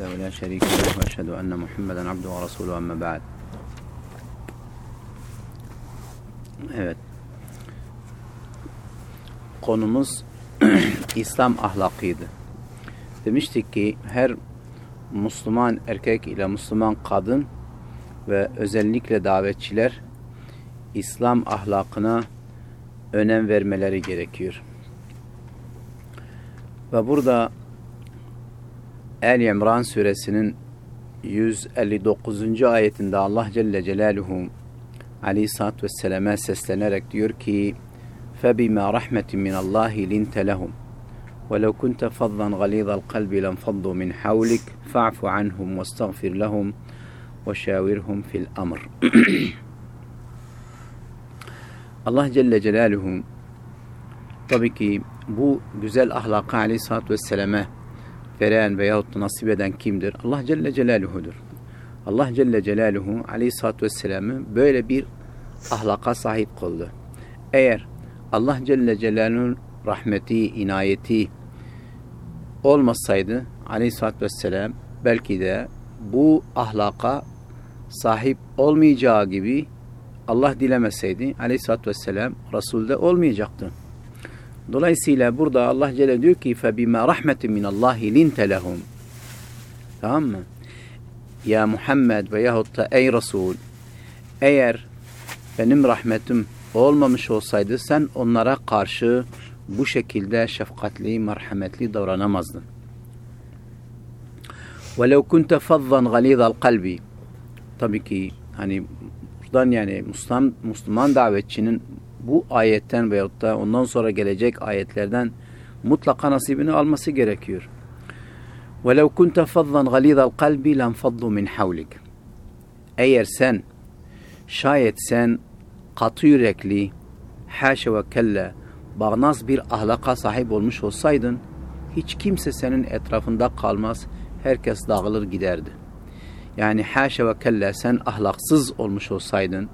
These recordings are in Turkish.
وحده لا شريك له وأشهد أن محمدا عبده ورسوله أما بعد Evet. Konumuz İslam ahlakıydı. Demiştik ki her Müslüman erkek ile Müslüman kadın ve özellikle davetçiler İslam ahlakına önem vermeleri gerekiyor. Ve burada El İmran suresinin 159. ayetinde Allah Celle Celaluhu Aleyhisselatü Vesselam'a seslenerek diyor ki فَبِمَا رَحْمَةٍ مِنَ اللّٰهِ لِنْتَ لَهُمْ وَلَوْ كُنْتَ فَضًّا غَلِيظَ الْقَلْبِ لَنْفَضُّوا مِنْ حَوْلِكَ فَاعْفُ عَنْهُمْ وَاسْتَغْفِرْ لَهُمْ وَشَاوِرْهُمْ فِي الْأَمْرِ Allah Celle Celaluhu tabii ki bu güzel ahlakı Aleyhisselatü Vesselam'a veren veyahut da nasip eden kimdir? Allah Celle Celaluhu'dur. Allah Celle Celaluhu Aleyhisselatü Vesselam'ı böyle bir ahlaka sahip kıldı. Eğer Allah Celle Celaluhu'nun rahmeti, inayeti olmasaydı Aleyhisselatü Vesselam belki de bu ahlaka sahip olmayacağı gibi Allah dilemeseydi Aleyhisselatü Vesselam Resul'de olmayacaktı. Dolayısıyla burada Allah Celle diyor ki فَبِمَا رَحْمَةٍ مِنَ اللّٰهِ لِنْتَ لَهُمْ Tamam mı? Ya Muhammed veyahut da ey Resul eğer benim rahmetim olmamış olsaydı sen onlara karşı bu şekilde şefkatli, merhametli davranamazdın. وَلَوْ كُنْتَ فَضًّا غَلِيظَ الْقَلْبِ Tabii ki hani buradan yani Müslüman, Müslüman davetçinin bu ayetten veyahut da ondan sonra gelecek ayetlerden mutlaka nasibini alması gerekiyor. وَلَوْ كُنْتَ فَضًّا غَلِيظَ الْقَلْبِ لَنْفَضُّ مِنْ حَوْلِكَ Eğer sen, şayet sen katı yürekli, haşa ve kelle, bağnaz bir ahlaka sahip olmuş olsaydın, hiç kimse senin etrafında kalmaz, herkes dağılır giderdi. Yani haşa ve kelle sen ahlaksız olmuş olsaydın,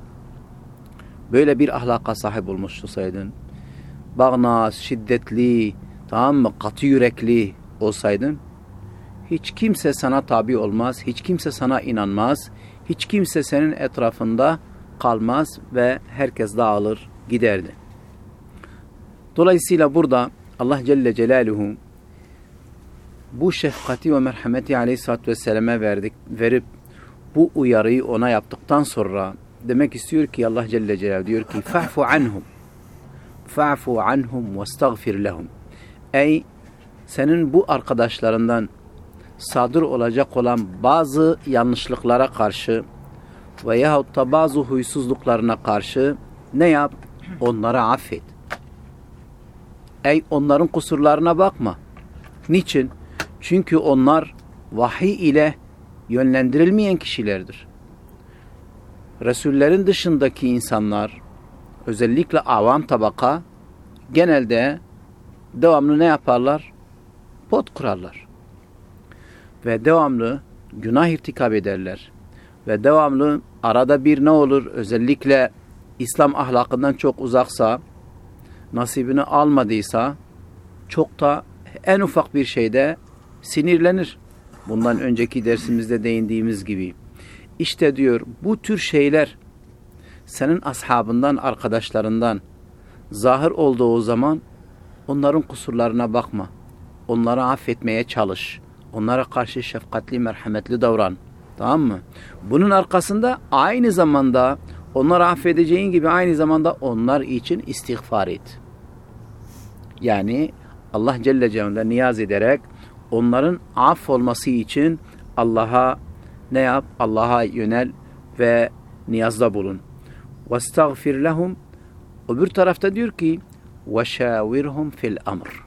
böyle bir ahlaka sahip olmuş olsaydın, bağnaz, şiddetli, tamam mı, katı yürekli olsaydın, hiç kimse sana tabi olmaz, hiç kimse sana inanmaz, hiç kimse senin etrafında kalmaz ve herkes dağılır giderdi. Dolayısıyla burada Allah Celle Celaluhu bu şefkati ve merhameti Aleyhisselatü Vesselam'a verdik, verip bu uyarıyı ona yaptıktan sonra demek istiyor ki Allah Celle Celaluhu diyor ki fa'fu anhum fa'fu anhum vestagfir lehum ey senin bu arkadaşlarından sadır olacak olan bazı yanlışlıklara karşı veyahut da bazı huysuzluklarına karşı ne yap? Onlara affet. Ey onların kusurlarına bakma. Niçin? Çünkü onlar vahiy ile yönlendirilmeyen kişilerdir. Resullerin dışındaki insanlar, özellikle avam tabaka, genelde devamlı ne yaparlar? Pot kurarlar. Ve devamlı günah irtikab ederler. Ve devamlı arada bir ne olur? Özellikle İslam ahlakından çok uzaksa, nasibini almadıysa, çok da en ufak bir şeyde sinirlenir. Bundan önceki dersimizde değindiğimiz gibi. İşte diyor bu tür şeyler senin ashabından, arkadaşlarından zahir olduğu zaman onların kusurlarına bakma. Onları affetmeye çalış. Onlara karşı şefkatli, merhametli davran. Tamam mı? Bunun arkasında aynı zamanda onları affedeceğin gibi aynı zamanda onlar için istiğfar et. Yani Allah Celle Celaluhu'na niyaz ederek onların af olması için Allah'a ne yap? Allah'a yönel ve niyazda bulun. وَاسْتَغْفِرْ لَهُمْ Öbür tarafta diyor ki وَشَاوِرْهُمْ fil amr.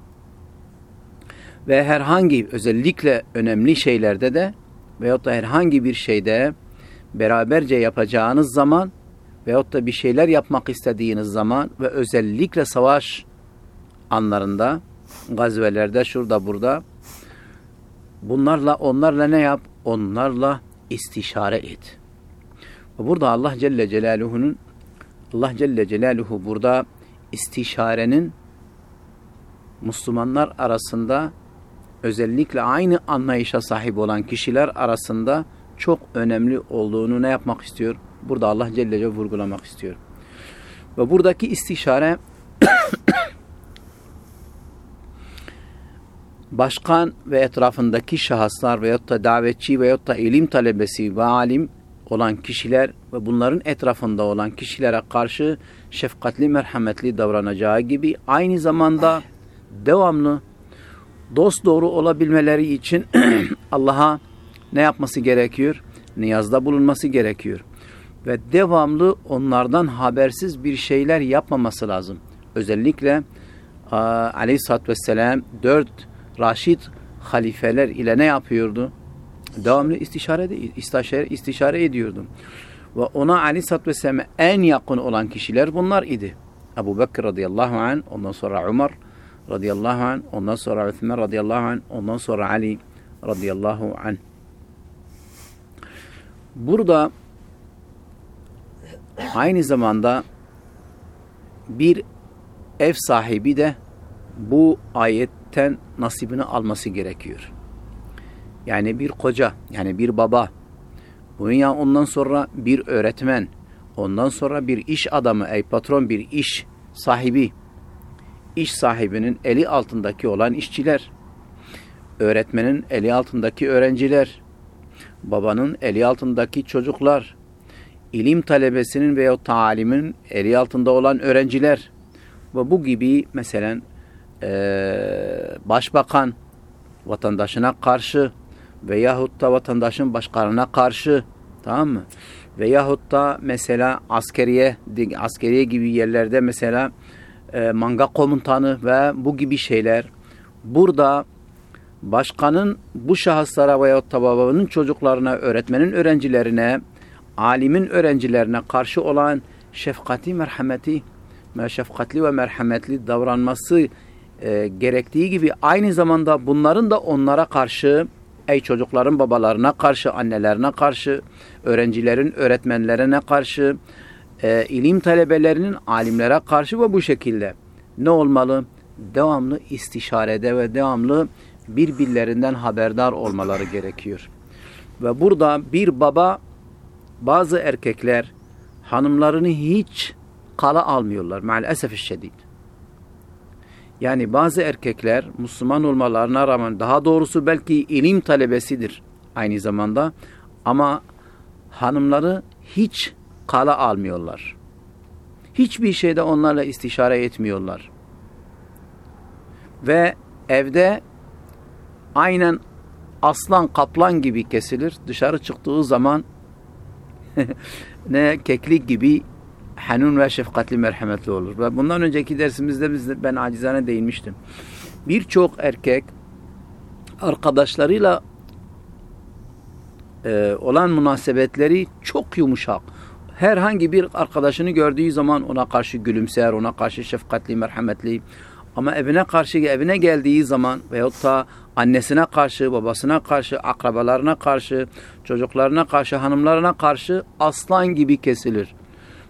Ve herhangi özellikle önemli şeylerde de veyahut da herhangi bir şeyde beraberce yapacağınız zaman veyahut da bir şeyler yapmak istediğiniz zaman ve özellikle savaş anlarında, gazvelerde, şurada, burada bunlarla, onlarla ne yap? Onlarla istişare et. Ve burada Allah Celle Celaluhu'nun Allah Celle Celaluhu burada istişarenin Müslümanlar arasında özellikle aynı anlayışa sahip olan kişiler arasında çok önemli olduğunu ne yapmak istiyor? Burada Allah Celle Celle vurgulamak istiyor. Ve buradaki istişare başkan ve etrafındaki şahıslar veyahut da davetçi veyahut da ilim talebesi ve alim olan kişiler ve bunların etrafında olan kişilere karşı şefkatli, merhametli davranacağı gibi aynı zamanda devamlı dost doğru olabilmeleri için Allah'a ne yapması gerekiyor? Niyazda bulunması gerekiyor. Ve devamlı onlardan habersiz bir şeyler yapmaması lazım. Özellikle aleyhissalatü vesselam dört Raşid halifeler ile ne yapıyordu? Devamlı istişare, istişare, istişare ediyordu. Ve ona aleyhissalatü vesselam en yakın olan kişiler bunlar idi. Ebu Bekir radıyallahu anh, ondan sonra Umar radıyallahu anh, ondan sonra Üthman radıyallahu anh, ondan sonra Ali radıyallahu anh. Burada aynı zamanda bir ev sahibi de bu ayetten nasibini alması gerekiyor. Yani bir koca, yani bir baba, ya ondan sonra bir öğretmen, ondan sonra bir iş adamı, ey patron bir iş sahibi, iş sahibinin eli altındaki olan işçiler, öğretmenin eli altındaki öğrenciler, babanın eli altındaki çocuklar, ilim talebesinin veya talimin eli altında olan öğrenciler ve bu gibi mesela e, başbakan vatandaşına karşı veyahut da vatandaşın başkanına karşı tamam mı? Veyahut da mesela askeriye askeriye gibi yerlerde mesela e, manga komutanı ve bu gibi şeyler burada başkanın bu şahıslara veyahut da babanın çocuklarına, öğretmenin öğrencilerine, alimin öğrencilerine karşı olan şefkati, merhameti, şefkatli ve merhametli davranması e, gerektiği gibi aynı zamanda bunların da onlara karşı ey çocukların babalarına karşı, annelerine karşı, öğrencilerin öğretmenlerine karşı, e, ilim talebelerinin alimlere karşı ve bu şekilde ne olmalı? Devamlı istişarede ve devamlı birbirlerinden haberdar olmaları gerekiyor. Ve burada bir baba bazı erkekler hanımlarını hiç kala almıyorlar. Maalesef şiddet. Yani bazı erkekler Müslüman olmalarına rağmen daha doğrusu belki ilim talebesidir aynı zamanda ama hanımları hiç kala almıyorlar. Hiçbir şeyde onlarla istişare etmiyorlar. Ve evde aynen aslan kaplan gibi kesilir. Dışarı çıktığı zaman ne keklik gibi hanun ve şefkatli merhametli olur. Ve bundan önceki dersimizde biz ben acizane değinmiştim. Birçok erkek arkadaşlarıyla e, olan münasebetleri çok yumuşak. Herhangi bir arkadaşını gördüğü zaman ona karşı gülümser, ona karşı şefkatli, merhametli. Ama evine karşı, evine geldiği zaman veyahut da annesine karşı, babasına karşı, akrabalarına karşı, çocuklarına karşı, hanımlarına karşı aslan gibi kesilir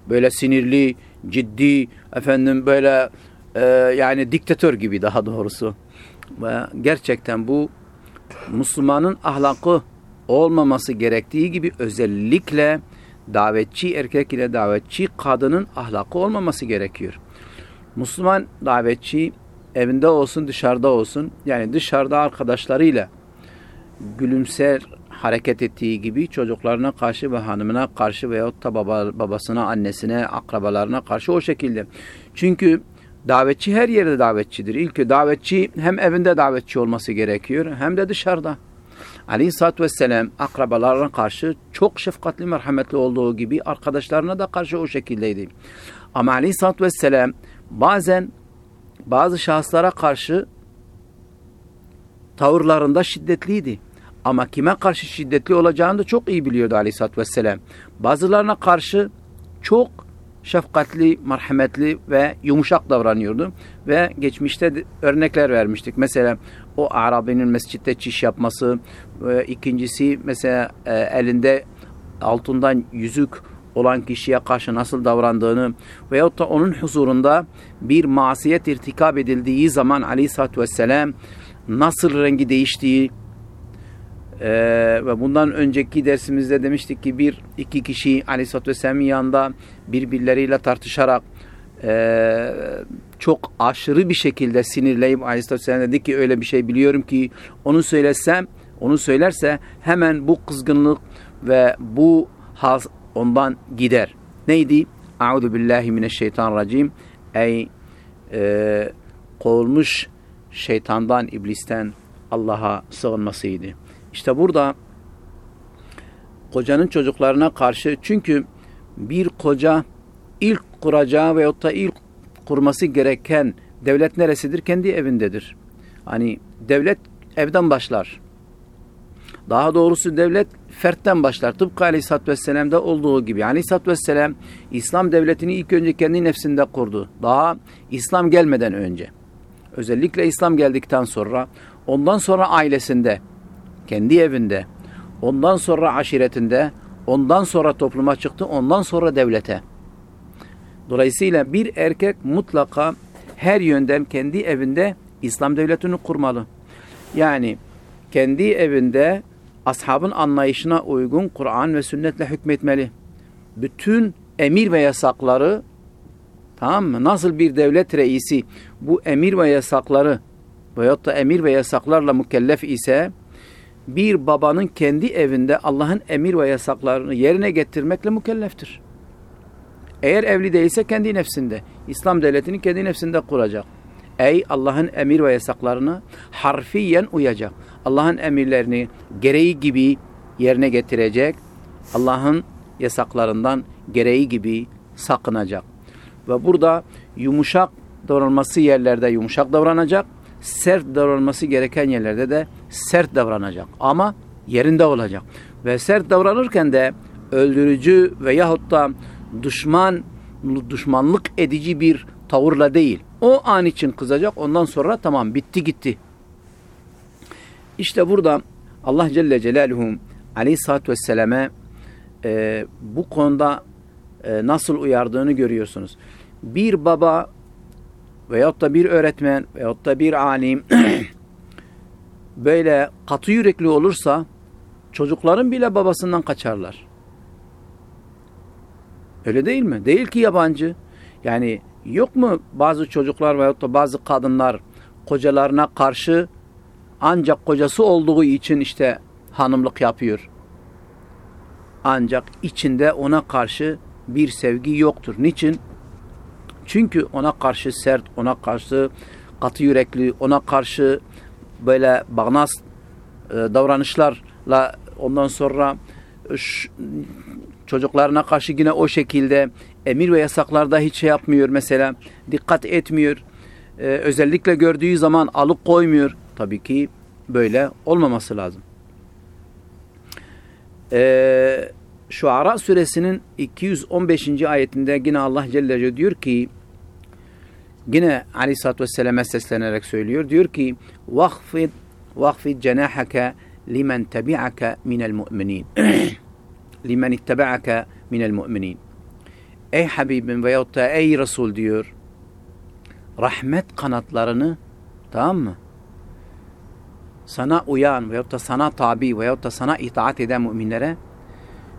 böyle sinirli, ciddi, efendim böyle e, yani diktatör gibi daha doğrusu. Ve gerçekten bu Müslümanın ahlakı olmaması gerektiği gibi özellikle davetçi erkek ile davetçi kadının ahlakı olmaması gerekiyor. Müslüman davetçi evinde olsun dışarıda olsun yani dışarıda arkadaşlarıyla gülümser hareket ettiği gibi çocuklarına karşı ve hanımına karşı veyahut da baba, babasına, annesine, akrabalarına karşı o şekilde. Çünkü davetçi her yerde davetçidir. İlk davetçi hem evinde davetçi olması gerekiyor hem de dışarıda. Aleyhisselatü Vesselam akrabalarına karşı çok şefkatli, merhametli olduğu gibi arkadaşlarına da karşı o şekildeydi. Ama Aleyhisselatü Vesselam bazen bazı şahıslara karşı tavırlarında şiddetliydi. Ama kime karşı şiddetli olacağını da çok iyi biliyordu aleyhissalatü vesselam. Bazılarına karşı çok şefkatli, merhametli ve yumuşak davranıyordu. Ve geçmişte örnekler vermiştik. Mesela o Arabi'nin mescitte çiş yapması, ve ikincisi mesela e, elinde altından yüzük olan kişiye karşı nasıl davrandığını veyahut da onun huzurunda bir masiyet irtikab edildiği zaman aleyhissalatü vesselam nasıl rengi değiştiği e, ve bundan önceki dersimizde demiştik ki bir iki kişi Aleyhisselatü Vesselam'ın yanında birbirleriyle tartışarak e, çok aşırı bir şekilde sinirleyip Aleyhisselatü Vesselam dedi ki öyle bir şey biliyorum ki onu söylesem onu söylerse hemen bu kızgınlık ve bu haz ondan gider. Neydi? Euzu billahi mineşşeytanirracim. Ey e, kovulmuş şeytandan, iblisten Allah'a sığınmasıydı. İşte burada kocanın çocuklarına karşı çünkü bir koca ilk kuracağı veyahut da ilk kurması gereken devlet neresidir? Kendi evindedir. Hani devlet evden başlar. Daha doğrusu devlet fertten başlar. Tıpkı Aleyhisselatü Vesselam'da olduğu gibi. Aleyhisselatü Vesselam İslam devletini ilk önce kendi nefsinde kurdu. Daha İslam gelmeden önce. Özellikle İslam geldikten sonra ondan sonra ailesinde, kendi evinde, ondan sonra aşiretinde, ondan sonra topluma çıktı, ondan sonra devlete. Dolayısıyla bir erkek mutlaka her yönden kendi evinde İslam devletini kurmalı. Yani kendi evinde ashabın anlayışına uygun Kur'an ve sünnetle hükmetmeli. Bütün emir ve yasakları tamam mı? Nasıl bir devlet reisi bu emir ve yasakları veyahut da emir ve yasaklarla mükellef ise bir babanın kendi evinde Allah'ın emir ve yasaklarını yerine getirmekle mükelleftir. Eğer evli değilse kendi nefsinde, İslam devletini kendi nefsinde kuracak. Ey Allah'ın emir ve yasaklarını harfiyen uyacak. Allah'ın emirlerini gereği gibi yerine getirecek. Allah'ın yasaklarından gereği gibi sakınacak. Ve burada yumuşak davranması yerlerde yumuşak davranacak. Sert davranması gereken yerlerde de sert davranacak. Ama yerinde olacak. Ve sert davranırken de öldürücü veyahut da düşman düşmanlık edici bir tavırla değil. O an için kızacak. Ondan sonra tamam bitti gitti. İşte burada Allah Celle Celaluhu Aleyhisselatü Vesselam'e e, bu konuda e, nasıl uyardığını görüyorsunuz. Bir baba veyahut da bir öğretmen veyahut da bir alim böyle katı yürekli olursa çocukların bile babasından kaçarlar. Öyle değil mi? Değil ki yabancı. Yani yok mu bazı çocuklar veyahut da bazı kadınlar kocalarına karşı ancak kocası olduğu için işte hanımlık yapıyor. Ancak içinde ona karşı bir sevgi yoktur. Niçin? Çünkü ona karşı sert, ona karşı katı yürekli, ona karşı böyle bağnaz e, davranışlarla ondan sonra çocuklarına karşı yine o şekilde emir ve yasaklarda hiç şey yapmıyor mesela. Dikkat etmiyor. Ee, özellikle gördüğü zaman alıp koymuyor. Tabii ki böyle olmaması lazım. Ee, Şuara suresinin 215. ayetinde yine Allah Celle diyor ki Yine Ali Satt ve Selam'a seslenerek söylüyor. Diyor ki: "Vahfid vahfid cenahaka limen tabi'aka minel mu'minin." limen ittaba'aka minel mu'minin. Ey Habibim veyahut da ey Resul diyor. Rahmet kanatlarını tamam mı? Sana uyan veyahut da sana tabi veyahut da sana itaat eden müminlere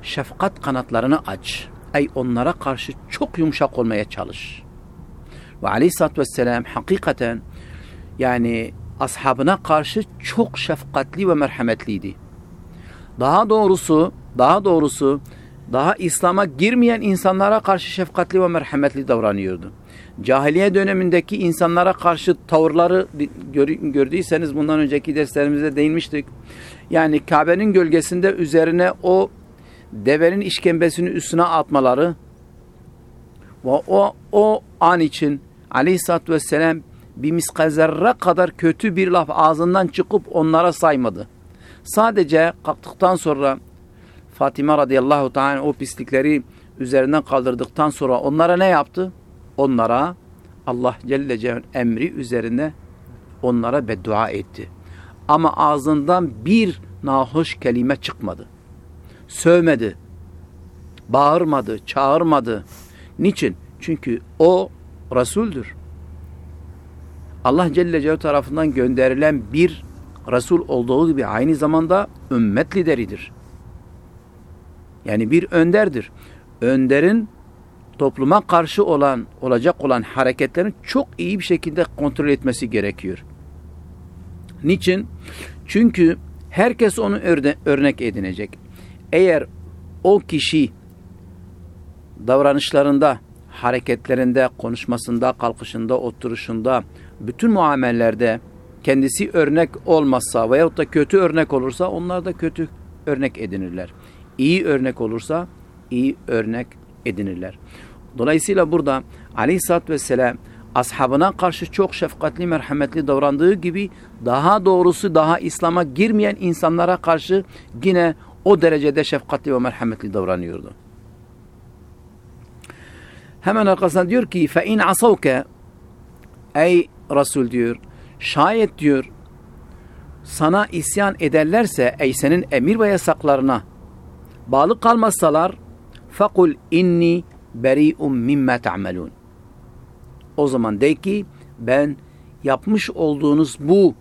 şefkat kanatlarını aç. Ey onlara karşı çok yumuşak olmaya çalış. Ve aleyhissalatü vesselam hakikaten yani ashabına karşı çok şefkatli ve merhametliydi. Daha doğrusu daha doğrusu daha İslam'a girmeyen insanlara karşı şefkatli ve merhametli davranıyordu. Cahiliye dönemindeki insanlara karşı tavırları gördüyseniz bundan önceki derslerimizde değinmiştik. Yani Kabe'nin gölgesinde üzerine o devenin işkembesini üstüne atmaları ve o, o an için aleyhissalatü vesselam bir miskazerre kadar kötü bir laf ağzından çıkıp onlara saymadı. Sadece kalktıktan sonra Fatima radıyallahu ta'ala o pislikleri üzerinden kaldırdıktan sonra onlara ne yaptı? Onlara Allah Celle Celaluhu emri üzerine onlara beddua etti. Ama ağzından bir nahoş kelime çıkmadı. Sövmedi. Bağırmadı, çağırmadı. Niçin? Çünkü o Resul'dür. Allah Celle Celaluhu tarafından gönderilen bir Resul olduğu gibi aynı zamanda ümmet lideridir. Yani bir önderdir. Önderin topluma karşı olan olacak olan hareketlerini çok iyi bir şekilde kontrol etmesi gerekiyor. Niçin? Çünkü herkes onu örne örnek edinecek. Eğer o kişi davranışlarında, hareketlerinde, konuşmasında, kalkışında, oturuşunda, bütün muamellerde kendisi örnek olmazsa veyahut da kötü örnek olursa onlar da kötü örnek edinirler. İyi örnek olursa iyi örnek edinirler. Dolayısıyla burada aleyhissalatü vesselam ashabına karşı çok şefkatli, merhametli davrandığı gibi daha doğrusu daha İslam'a girmeyen insanlara karşı yine o derecede şefkatli ve merhametli davranıyordu. Hemen arkasından diyor ki fe in asavke ey Resul diyor şayet diyor sana isyan ederlerse ey senin emir ve yasaklarına bağlı kalmazsalar fakul inni beri'um mimme ta'melun o zaman de ki ben yapmış olduğunuz bu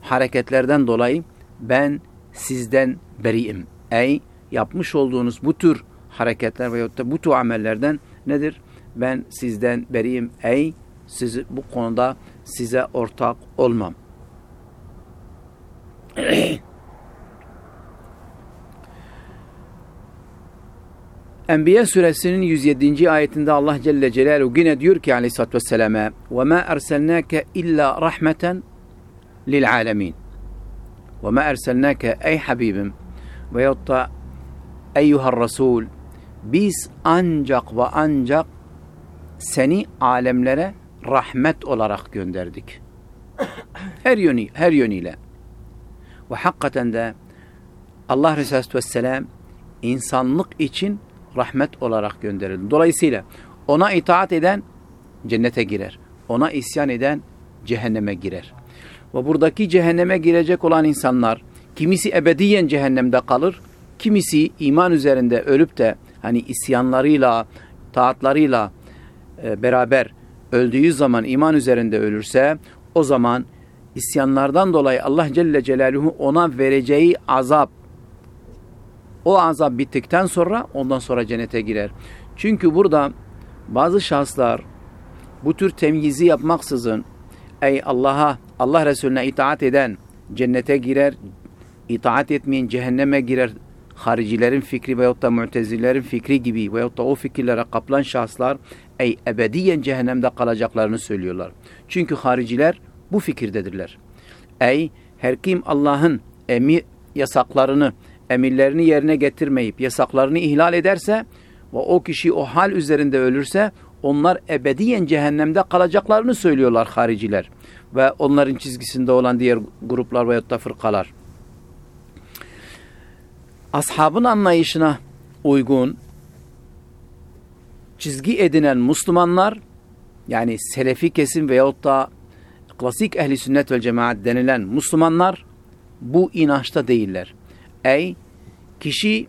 hareketlerden dolayı ben sizden beriyim. Ey yapmış olduğunuz bu tür hareketler veyahut da bu tür amellerden nedir? Ben sizden beriyim. Ey sizi bu konuda size ortak olmam. Enbiya suresinin 107. ayetinde Allah Celle Celaluhu yine diyor ki aleyhissalatü vesselam'a وَمَا اَرْسَلْنَاكَ اِلَّا رَحْمَةً لِلْعَالَمِينَ وَمَا اَرْسَلْنَاكَ Ey Habibim veyahut da Eyyuhar Resul biz ancak ve ancak seni alemlere rahmet olarak gönderdik. Her yönü, her yönüyle. Ve hakikaten de Allah Resulü Vesselam insanlık için rahmet olarak gönderildi. Dolayısıyla ona itaat eden cennete girer. Ona isyan eden cehenneme girer. Ve buradaki cehenneme girecek olan insanlar kimisi ebediyen cehennemde kalır, kimisi iman üzerinde ölüp de hani isyanlarıyla, taatlarıyla e, beraber öldüğü zaman iman üzerinde ölürse o zaman isyanlardan dolayı Allah Celle Celaluhu ona vereceği azap o azap bittikten sonra ondan sonra cennete girer. Çünkü burada bazı şahıslar bu tür temyizi yapmaksızın ey Allah'a Allah Resulüne itaat eden cennete girer, itaat etmeyen cehenneme girer haricilerin fikri veyahut da mütezilerin fikri gibi veyahut da o fikirlere kaplan şahıslar ey ebediyen cehennemde kalacaklarını söylüyorlar. Çünkü hariciler bu fikirdedirler. Ey her kim Allah'ın emir yasaklarını, emirlerini yerine getirmeyip yasaklarını ihlal ederse ve o kişi o hal üzerinde ölürse onlar ebediyen cehennemde kalacaklarını söylüyorlar hariciler ve onların çizgisinde olan diğer gruplar veyahut da fırkalar ashabın anlayışına uygun çizgi edinen Müslümanlar yani selefi kesim veyahut da klasik ehli sünnet ve cemaat denilen Müslümanlar bu inançta değiller. Ey kişi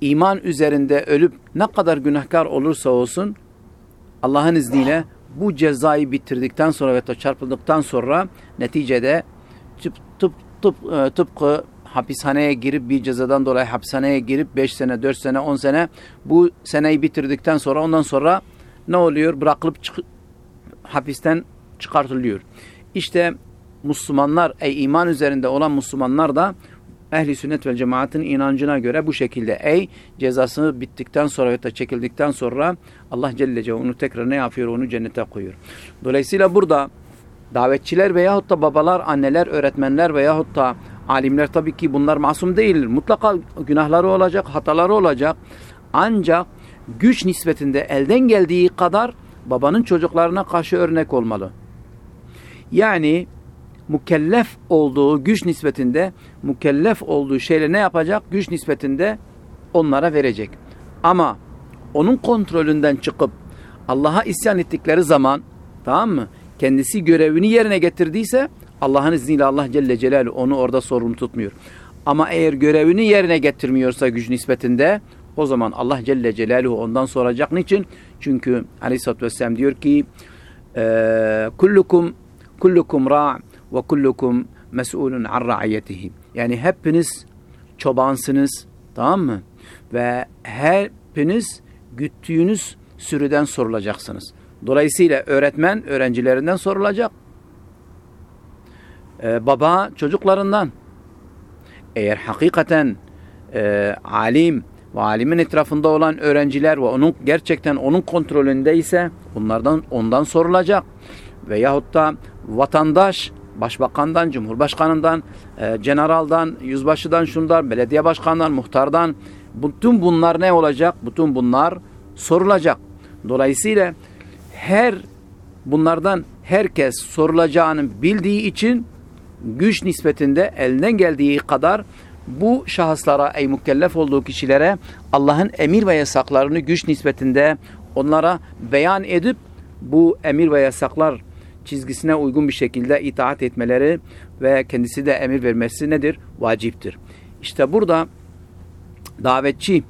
iman üzerinde ölüp ne kadar günahkar olursa olsun Allah'ın izniyle bu cezayı bitirdikten sonra ve çarpıldıktan sonra neticede tıp, tıp, tıp, e, tıpkı hapishaneye girip bir cezadan dolayı hapishaneye girip 5 sene, 4 sene, 10 sene bu seneyi bitirdikten sonra ondan sonra ne oluyor? Bırakılıp çık hapisten çıkartılıyor. İşte Müslümanlar, ey iman üzerinde olan Müslümanlar da ehli sünnet ve cemaatin inancına göre bu şekilde ey cezası bittikten sonra ya da çekildikten sonra Allah Celle Celle onu tekrar ne yapıyor? Onu cennete koyuyor. Dolayısıyla burada davetçiler veyahut da babalar, anneler, öğretmenler veyahut da Alimler tabii ki bunlar masum değildir. Mutlaka günahları olacak, hataları olacak. Ancak güç nispetinde elden geldiği kadar babanın çocuklarına karşı örnek olmalı. Yani mükellef olduğu güç nispetinde mükellef olduğu şeyle ne yapacak? Güç nispetinde onlara verecek. Ama onun kontrolünden çıkıp Allah'a isyan ettikleri zaman tamam mı? Kendisi görevini yerine getirdiyse Allah'ın izniyle Allah Celle Celaluhu onu orada sorumlu tutmuyor. Ama eğer görevini yerine getirmiyorsa güç nispetinde o zaman Allah Celle Celaluhu ondan soracak. Niçin? Çünkü Aleyhisselatü Vesselam diyor ki e, kullukum kullukum ra' ve kullukum mes'ulun an ra'iyetihi. Yani hepiniz çobansınız tamam mı? Ve hepiniz güttüğünüz sürüden sorulacaksınız. Dolayısıyla öğretmen öğrencilerinden sorulacak. Ee, baba çocuklarından. Eğer hakikaten e, alim ve alimin etrafında olan öğrenciler ve onun gerçekten onun kontrolündeyse bunlardan ondan sorulacak. Veyahut da vatandaş başbakandan, cumhurbaşkanından, e, generaldan, yüzbaşıdan, şundan, belediye başkanından, muhtardan bütün bunlar ne olacak? Bütün bunlar sorulacak. Dolayısıyla her bunlardan herkes sorulacağını bildiği için güç nispetinde elinden geldiği kadar bu şahıslara, ey mükellef olduğu kişilere Allah'ın emir ve yasaklarını güç nispetinde onlara beyan edip bu emir ve yasaklar çizgisine uygun bir şekilde itaat etmeleri ve kendisi de emir vermesi nedir? Vaciptir. İşte burada davetçi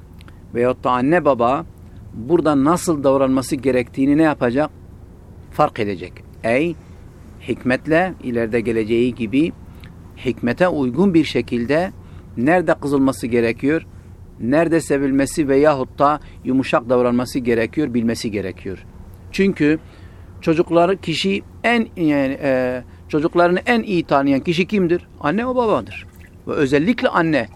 veyahut da anne baba burada nasıl davranması gerektiğini ne yapacak? Fark edecek. Ey hikmetle ileride geleceği gibi hikmete uygun bir şekilde nerede kızılması gerekiyor, nerede sevilmesi veyahut da yumuşak davranması gerekiyor, bilmesi gerekiyor. Çünkü çocukları kişi en yani, e, çocuklarını en iyi tanıyan kişi kimdir? Anne ve babadır. Ve özellikle anne.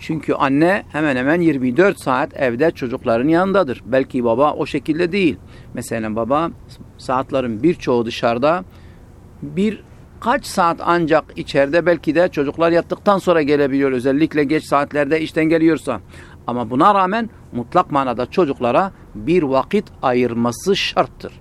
Çünkü anne hemen hemen 24 saat evde çocukların yanındadır. Belki baba o şekilde değil. Mesela baba saatlerin birçoğu dışarıda bir kaç saat ancak içeride belki de çocuklar yattıktan sonra gelebiliyor. Özellikle geç saatlerde işten geliyorsa. Ama buna rağmen mutlak manada çocuklara bir vakit ayırması şarttır.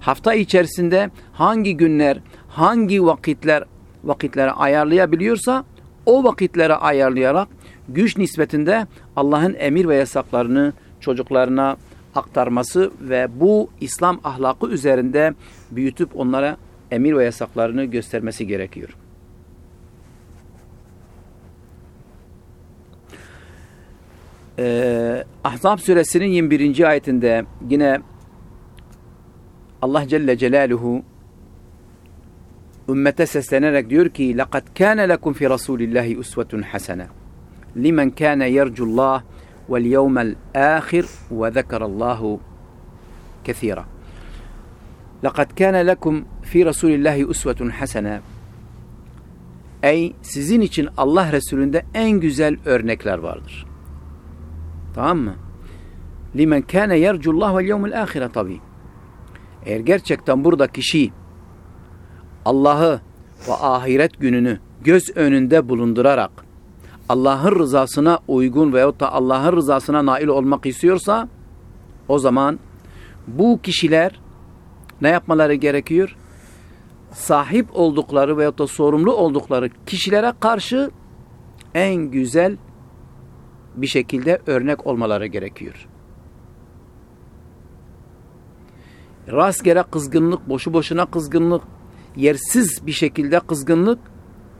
Hafta içerisinde hangi günler, hangi vakitler vakitlere ayarlayabiliyorsa o vakitlere ayarlayarak güç nispetinde Allah'ın emir ve yasaklarını çocuklarına aktarması ve bu İslam ahlakı üzerinde büyütüp onlara emir ve yasaklarını göstermesi gerekiyor. Ee, Ahzab suresinin 21. ayetinde yine Allah Celle Celaluhu ümmete seslenerek diyor ki لَقَدْ كَانَ لَكُمْ فِي رَسُولِ اللّٰهِ اُسْوَةٌ حَسَنَةٌ لِمَنْ كَانَ يَرْجُ اللّٰهِ وَالْيَوْمَ الْآخِرِ وَذَكَرَ اللّٰهُ كَثِيرًا لَقَدْ كَانَ لَكُمْ fi Resulillahi usvetun hasene Ey sizin için Allah Resulü'nde en güzel örnekler vardır. Tamam mı? Limen kâne yercullah vel yevmil ahire tabi. Eğer gerçekten burada kişi Allah'ı ve ahiret gününü göz önünde bulundurarak Allah'ın rızasına uygun veyahut da Allah'ın rızasına nail olmak istiyorsa o zaman bu kişiler ne yapmaları gerekiyor? Sahip oldukları veyahut da sorumlu oldukları kişilere karşı en güzel bir şekilde örnek olmaları gerekiyor. Rastgele kızgınlık, boşu boşuna kızgınlık, yersiz bir şekilde kızgınlık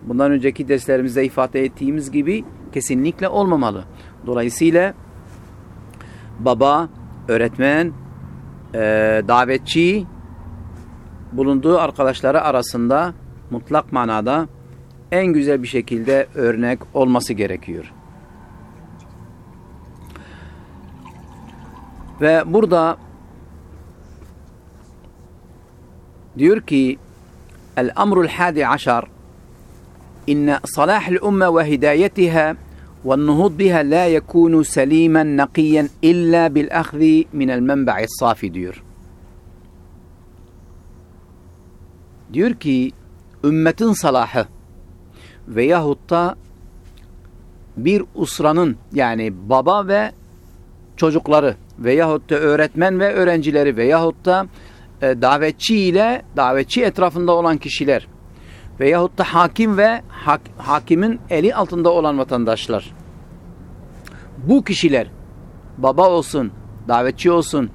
bundan önceki derslerimizde ifade ettiğimiz gibi kesinlikle olmamalı. Dolayısıyla baba, öğretmen, e, davetçi bulunduğu arkadaşları arasında mutlak manada en güzel bir şekilde örnek olması gerekiyor. Ve burada diyor ki El-Amrul Hadi Aşar İnne salahil umme ve hidayetiha ve nuhud biha la yekunu selimen nakiyen illa bil ahzi minel menba'i safi diyor. Diyor ki ümmetin salahı veyahut da bir usranın yani baba ve çocukları veyahut da öğretmen ve öğrencileri veyahut da e, davetçi ile davetçi etrafında olan kişiler veyahut da hakim ve hak, hakimin eli altında olan vatandaşlar. Bu kişiler baba olsun, davetçi olsun,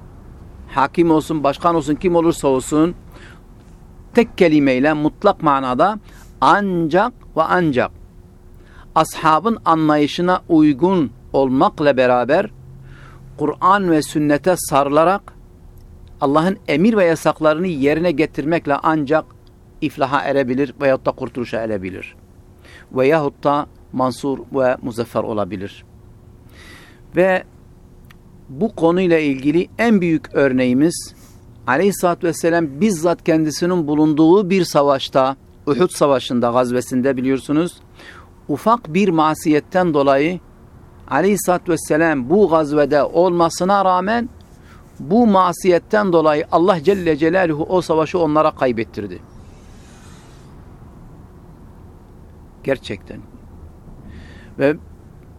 hakim olsun, başkan olsun, kim olursa olsun tek kelimeyle mutlak manada ancak ve ancak ashabın anlayışına uygun olmakla beraber Kur'an ve sünnete sarılarak Allah'ın emir ve yasaklarını yerine getirmekle ancak iflaha erebilir veyahut da kurtuluşa erebilir. Veyahut da mansur ve muzaffer olabilir. Ve bu konuyla ilgili en büyük örneğimiz Aleyhisselatü Vesselam bizzat kendisinin bulunduğu bir savaşta, Uhud Savaşı'nda, gazvesinde biliyorsunuz, ufak bir masiyetten dolayı Aleyhisselatü Vesselam bu gazvede olmasına rağmen bu masiyetten dolayı Allah Celle Celaluhu o savaşı onlara kaybettirdi. Gerçekten. Ve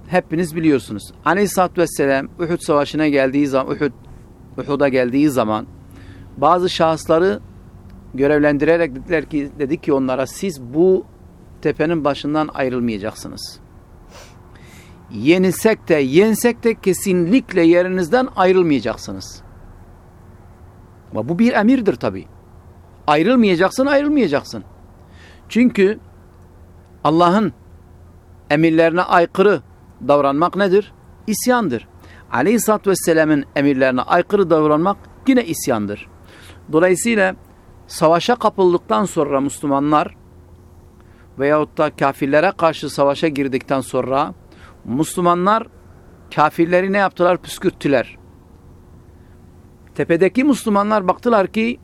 hepiniz biliyorsunuz. Aleyhisselatü Vesselam Uhud Savaşı'na geldiği zaman, Uhud, Uhud'a geldiği zaman bazı şahısları görevlendirerek dediler ki, dedi ki onlara siz bu tepenin başından ayrılmayacaksınız. Yenilsek de yensek de kesinlikle yerinizden ayrılmayacaksınız. Ama bu bir emirdir tabi. Ayrılmayacaksın, ayrılmayacaksın. Çünkü Allah'ın emirlerine aykırı davranmak nedir? İsyandır. Aleyhisselatü Vesselam'ın emirlerine aykırı davranmak yine isyandır. Dolayısıyla savaşa kapıldıktan sonra Müslümanlar veyahut da kafirlere karşı savaşa girdikten sonra Müslümanlar kafirleri ne yaptılar? Püskürttüler. Tepedeki Müslümanlar baktılar ki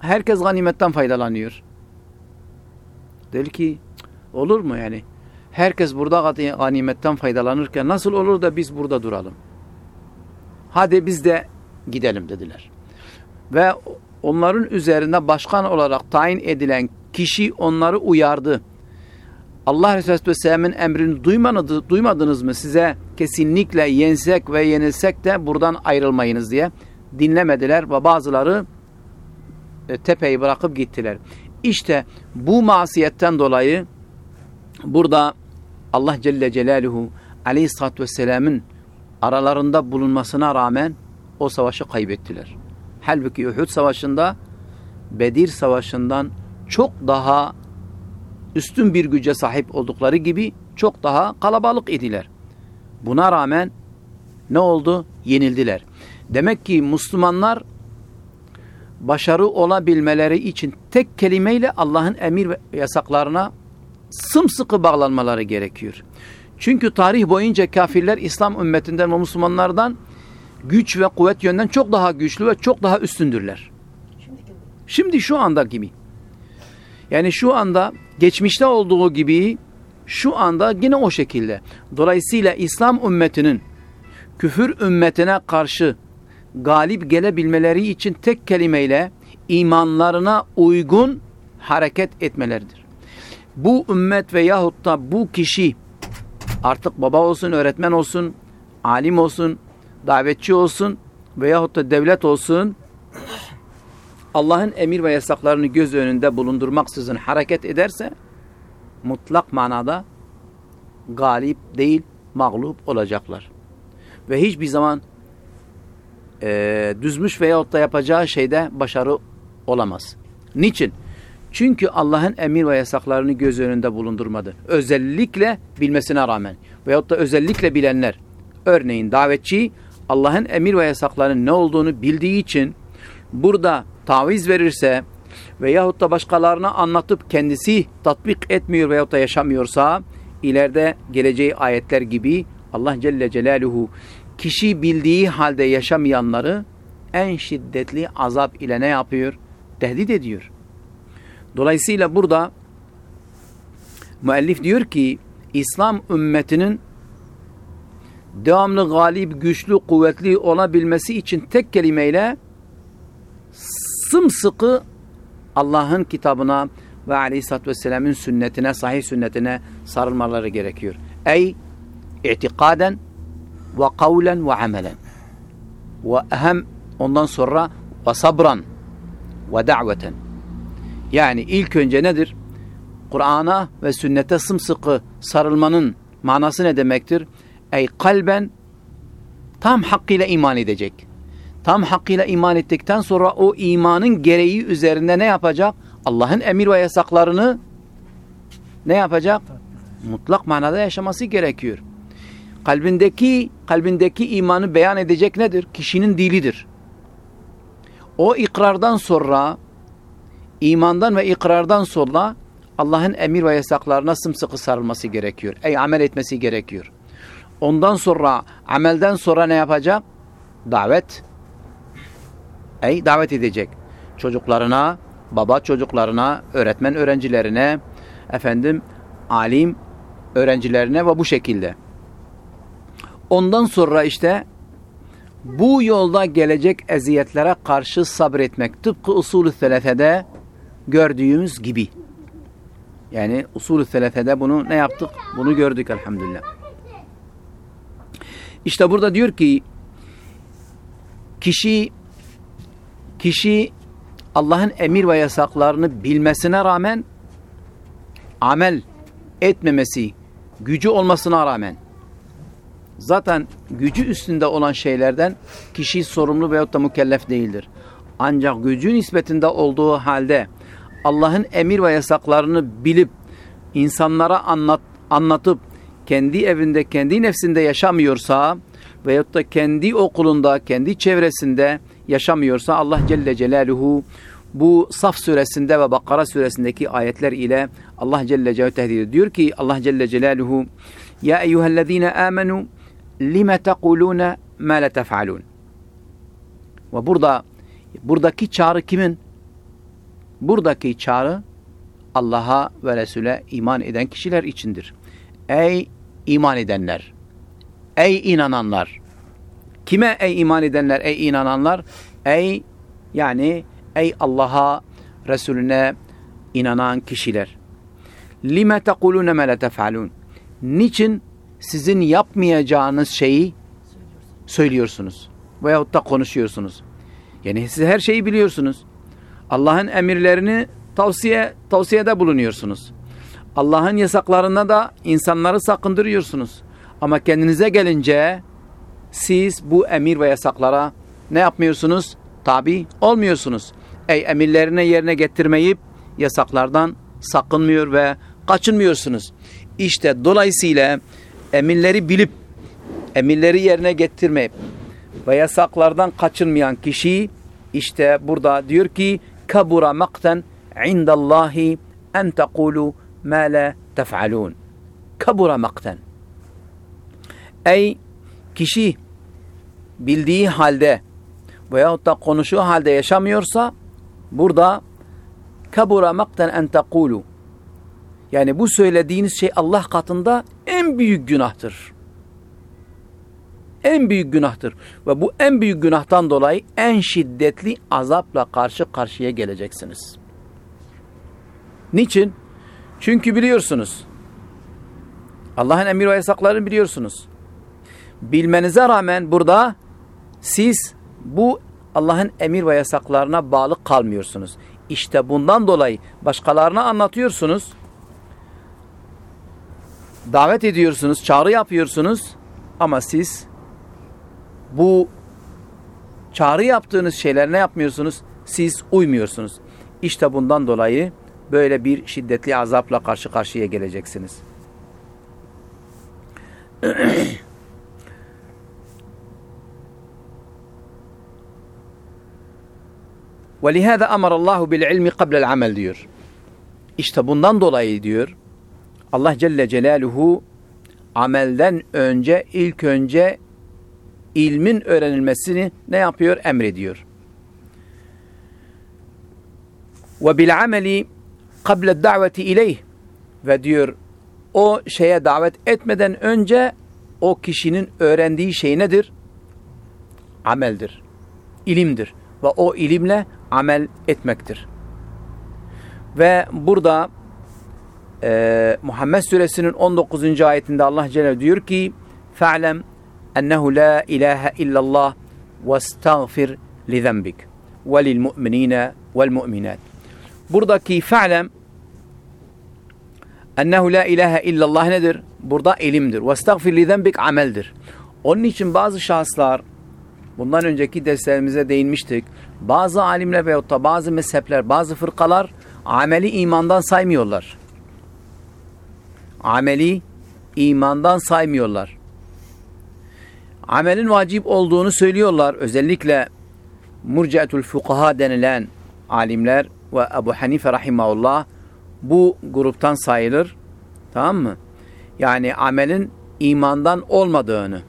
herkes ganimetten faydalanıyor. Dedi ki olur mu yani? Herkes burada ganimetten faydalanırken nasıl olur da biz burada duralım? Hadi biz de gidelim dediler. Ve onların üzerinde başkan olarak tayin edilen kişi onları uyardı. Allah Resulü Aleyhisselam'ın emrini duymadı, duymadınız mı? Size kesinlikle yensek ve yenilsek de buradan ayrılmayınız diye dinlemediler ve bazıları e, tepeyi bırakıp gittiler. İşte bu masiyetten dolayı burada Allah Celle Celaluhu Aleyhisselatü Vesselam'ın aralarında bulunmasına rağmen o savaşı kaybettiler. Halbuki Uhud Savaşı'nda Bedir Savaşı'ndan çok daha üstün bir güce sahip oldukları gibi çok daha kalabalık idiler. Buna rağmen ne oldu? Yenildiler. Demek ki Müslümanlar başarı olabilmeleri için tek kelimeyle Allah'ın emir ve yasaklarına sımsıkı bağlanmaları gerekiyor. Çünkü tarih boyunca kafirler İslam ümmetinden ve Müslümanlardan güç ve kuvvet yönden çok daha güçlü ve çok daha üstündürler. Şimdi şu anda gibi. Yani şu anda geçmişte olduğu gibi şu anda yine o şekilde. Dolayısıyla İslam ümmetinin küfür ümmetine karşı galip gelebilmeleri için tek kelimeyle imanlarına uygun hareket etmeleridir. Bu ümmet veyahut da bu kişi artık baba olsun, öğretmen olsun, alim olsun, davetçi olsun veyahut da devlet olsun Allah'ın emir ve yasaklarını göz önünde bulundurmaksızın hareket ederse mutlak manada galip değil mağlup olacaklar. Ve hiçbir zaman e, düzmüş veyahut da yapacağı şeyde başarı olamaz. Niçin? Çünkü Allah'ın emir ve yasaklarını göz önünde bulundurmadı. Özellikle bilmesine rağmen veyahut da özellikle bilenler. Örneğin davetçi Allah'ın emir ve yasaklarının ne olduğunu bildiği için burada taviz verirse veyahut da başkalarına anlatıp kendisi tatbik etmiyor veyahut da yaşamıyorsa ileride geleceği ayetler gibi Allah Celle Celaluhu kişi bildiği halde yaşamayanları en şiddetli azap ile ne yapıyor? Tehdit ediyor. Dolayısıyla burada müellif diyor ki İslam ümmetinin devamlı galip, güçlü, kuvvetli olabilmesi için tek kelimeyle sımsıkı Allah'ın kitabına ve aleyhissalatü vesselamın sünnetine, sahih sünnetine sarılmaları gerekiyor. Ey itikaden ve kavlen ve amelen ve ehem ondan sonra ve sabran ve da'veten yani ilk önce nedir? Kur'an'a ve sünnete sımsıkı sarılmanın manası ne demektir? Ey kalben tam hakkıyla iman edecek. Tam hakkıyla iman ettikten sonra o imanın gereği üzerinde ne yapacak? Allah'ın emir ve yasaklarını ne yapacak? Mutlak manada yaşaması gerekiyor. Kalbindeki kalbindeki imanı beyan edecek nedir? Kişinin dilidir. O ikrardan sonra imandan ve ikrardan sonra Allah'ın emir ve yasaklarına sımsıkı sarılması gerekiyor. Ey amel etmesi gerekiyor. Ondan sonra amelden sonra ne yapacak? Davet. Ey davet edecek. Çocuklarına, baba çocuklarına, öğretmen öğrencilerine, efendim alim öğrencilerine ve bu şekilde. Ondan sonra işte bu yolda gelecek eziyetlere karşı sabretmek. Tıpkı usulü selefede gördüğümüz gibi. Yani usulü selefede bunu ne yaptık? Bunu gördük elhamdülillah. İşte burada diyor ki kişi kişi Allah'ın emir ve yasaklarını bilmesine rağmen amel etmemesi, gücü olmasına rağmen zaten gücü üstünde olan şeylerden kişi sorumlu veyahut da mükellef değildir. Ancak gücü nispetinde olduğu halde Allah'ın emir ve yasaklarını bilip insanlara anlat, anlatıp kendi evinde, kendi nefsinde yaşamıyorsa veyahut da kendi okulunda, kendi çevresinde yaşamıyorsa Allah Celle Celaluhu bu Saf suresinde ve Bakara suresindeki ayetler ile Allah Celle Celaluhu tehdit ediyor. Diyor ki Allah Celle Celaluhu Ya eyyühellezine amenu lime tekulune ma la tef'alun. Ve burada buradaki çağrı kimin? Buradaki çağrı Allah'a ve Resul'e iman eden kişiler içindir. Ey iman edenler! Ey inananlar! Kime ey iman edenler, ey inananlar? Ey yani ey Allah'a, Resulüne inanan kişiler. Lime tekulune me tef'alun. Niçin sizin yapmayacağınız şeyi söylüyorsunuz veyahut da konuşuyorsunuz? Yani siz her şeyi biliyorsunuz. Allah'ın emirlerini tavsiye tavsiyede bulunuyorsunuz. Allah'ın yasaklarında da insanları sakındırıyorsunuz. Ama kendinize gelince siz bu emir ve yasaklara ne yapmıyorsunuz? Tabi olmuyorsunuz. Ey emirlerine yerine getirmeyip yasaklardan sakınmıyor ve kaçınmıyorsunuz. İşte dolayısıyla emirleri bilip emirleri yerine getirmeyip ve yasaklardan kaçınmayan kişi işte burada diyor ki kabura makten indallahi en tekulu ma la tef'alun. Kabura makten. Ey kişi bildiği halde veyahut da konuşuğu halde yaşamıyorsa burada kabura makten en tekulu. Yani bu söylediğiniz şey Allah katında en büyük günahtır. En büyük günahtır. Ve bu en büyük günahtan dolayı en şiddetli azapla karşı karşıya geleceksiniz. Niçin? Çünkü biliyorsunuz. Allah'ın emir ve yasaklarını biliyorsunuz. Bilmenize rağmen burada siz bu Allah'ın emir ve yasaklarına bağlı kalmıyorsunuz. İşte bundan dolayı başkalarına anlatıyorsunuz. Davet ediyorsunuz, çağrı yapıyorsunuz ama siz bu çağrı yaptığınız şeyler ne yapmıyorsunuz? Siz uymuyorsunuz. İşte bundan dolayı böyle bir şiddetli azapla karşı karşıya geleceksiniz. وَلِهَذَا أَمَرَ اللّٰهُ بِالْعِلْمِ قَبْلَ الْعَمَلِ diyor. İşte bundan dolayı diyor Allah Celle Celaluhu amelden önce ilk önce ilmin öğrenilmesini ne yapıyor? Emrediyor. Ve bil ameli kable daveti ileyh ve diyor o şeye davet etmeden önce o kişinin öğrendiği şey nedir? Ameldir. İlimdir. Ve o ilimle amel etmektir. Ve burada e, Muhammed suresinin 19. ayetinde Allah Celle diyor ki فَعْلَمْ أَنَّهُ لَا إِلَٰهَ إِلَّا اللّٰهِ وَاسْتَغْفِرْ لِذَنْبِكَ وَلِلْمُؤْمِنِينَ وَالْمُؤْمِنَاتِ Buradaki fe'lem ennehu la ilahe illallah nedir? Burada ilimdir. Vestagfir li zenbik ameldir. Onun için bazı şahıslar bundan önceki derslerimize değinmiştik. Bazı alimler veyahut da bazı mezhepler, bazı fırkalar ameli imandan saymıyorlar. Ameli imandan saymıyorlar. Amelin vacip olduğunu söylüyorlar. Özellikle Murci'etul fukaha denilen alimler ve Ebu Hanife rahimahullah bu gruptan sayılır. Tamam mı? Yani amelin imandan olmadığını,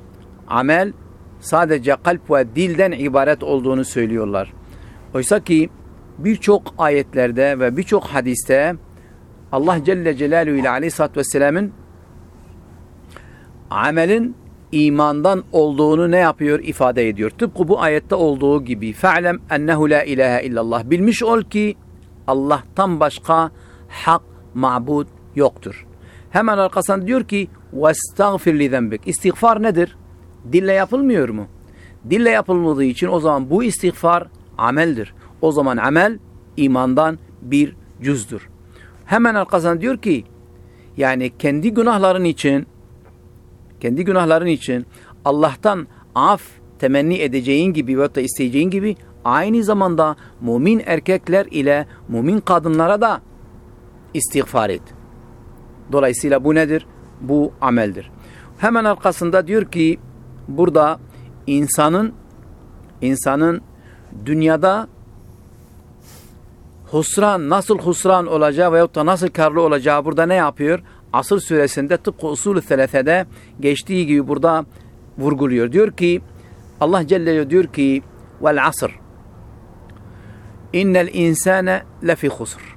amel sadece kalp ve dilden ibaret olduğunu söylüyorlar. Oysa ki birçok ayetlerde ve birçok hadiste Allah Celle Celaluhu ile Aleyhisselatü Vesselam'ın amelin imandan olduğunu ne yapıyor? ifade ediyor. Tıpkı bu ayette olduğu gibi. Fe'lem ennehu la ilahe illallah. Bilmiş ol ki Allah'tan başka hak mabud yoktur. Hemen arkasından diyor ki وَاسْتَغْفِرْ لِذَنْبِكِ İstiğfar nedir? Dille yapılmıyor mu? Dille yapılmadığı için o zaman bu istiğfar ameldir. O zaman amel imandan bir cüzdür. Hemen arkasından diyor ki yani kendi günahların için kendi günahların için Allah'tan af temenni edeceğin gibi ve da isteyeceğin gibi aynı zamanda mümin erkekler ile mümin kadınlara da istiğfar et. Dolayısıyla bu nedir? Bu ameldir. Hemen arkasında diyor ki burada insanın insanın dünyada husran nasıl husran olacağı veyahut da nasıl karlı olacağı burada ne yapıyor? Asır suresinde tıpkı usulü selefede geçtiği gibi burada vurguluyor. Diyor ki Allah Celle diyor ki vel asr innel insane lefi husr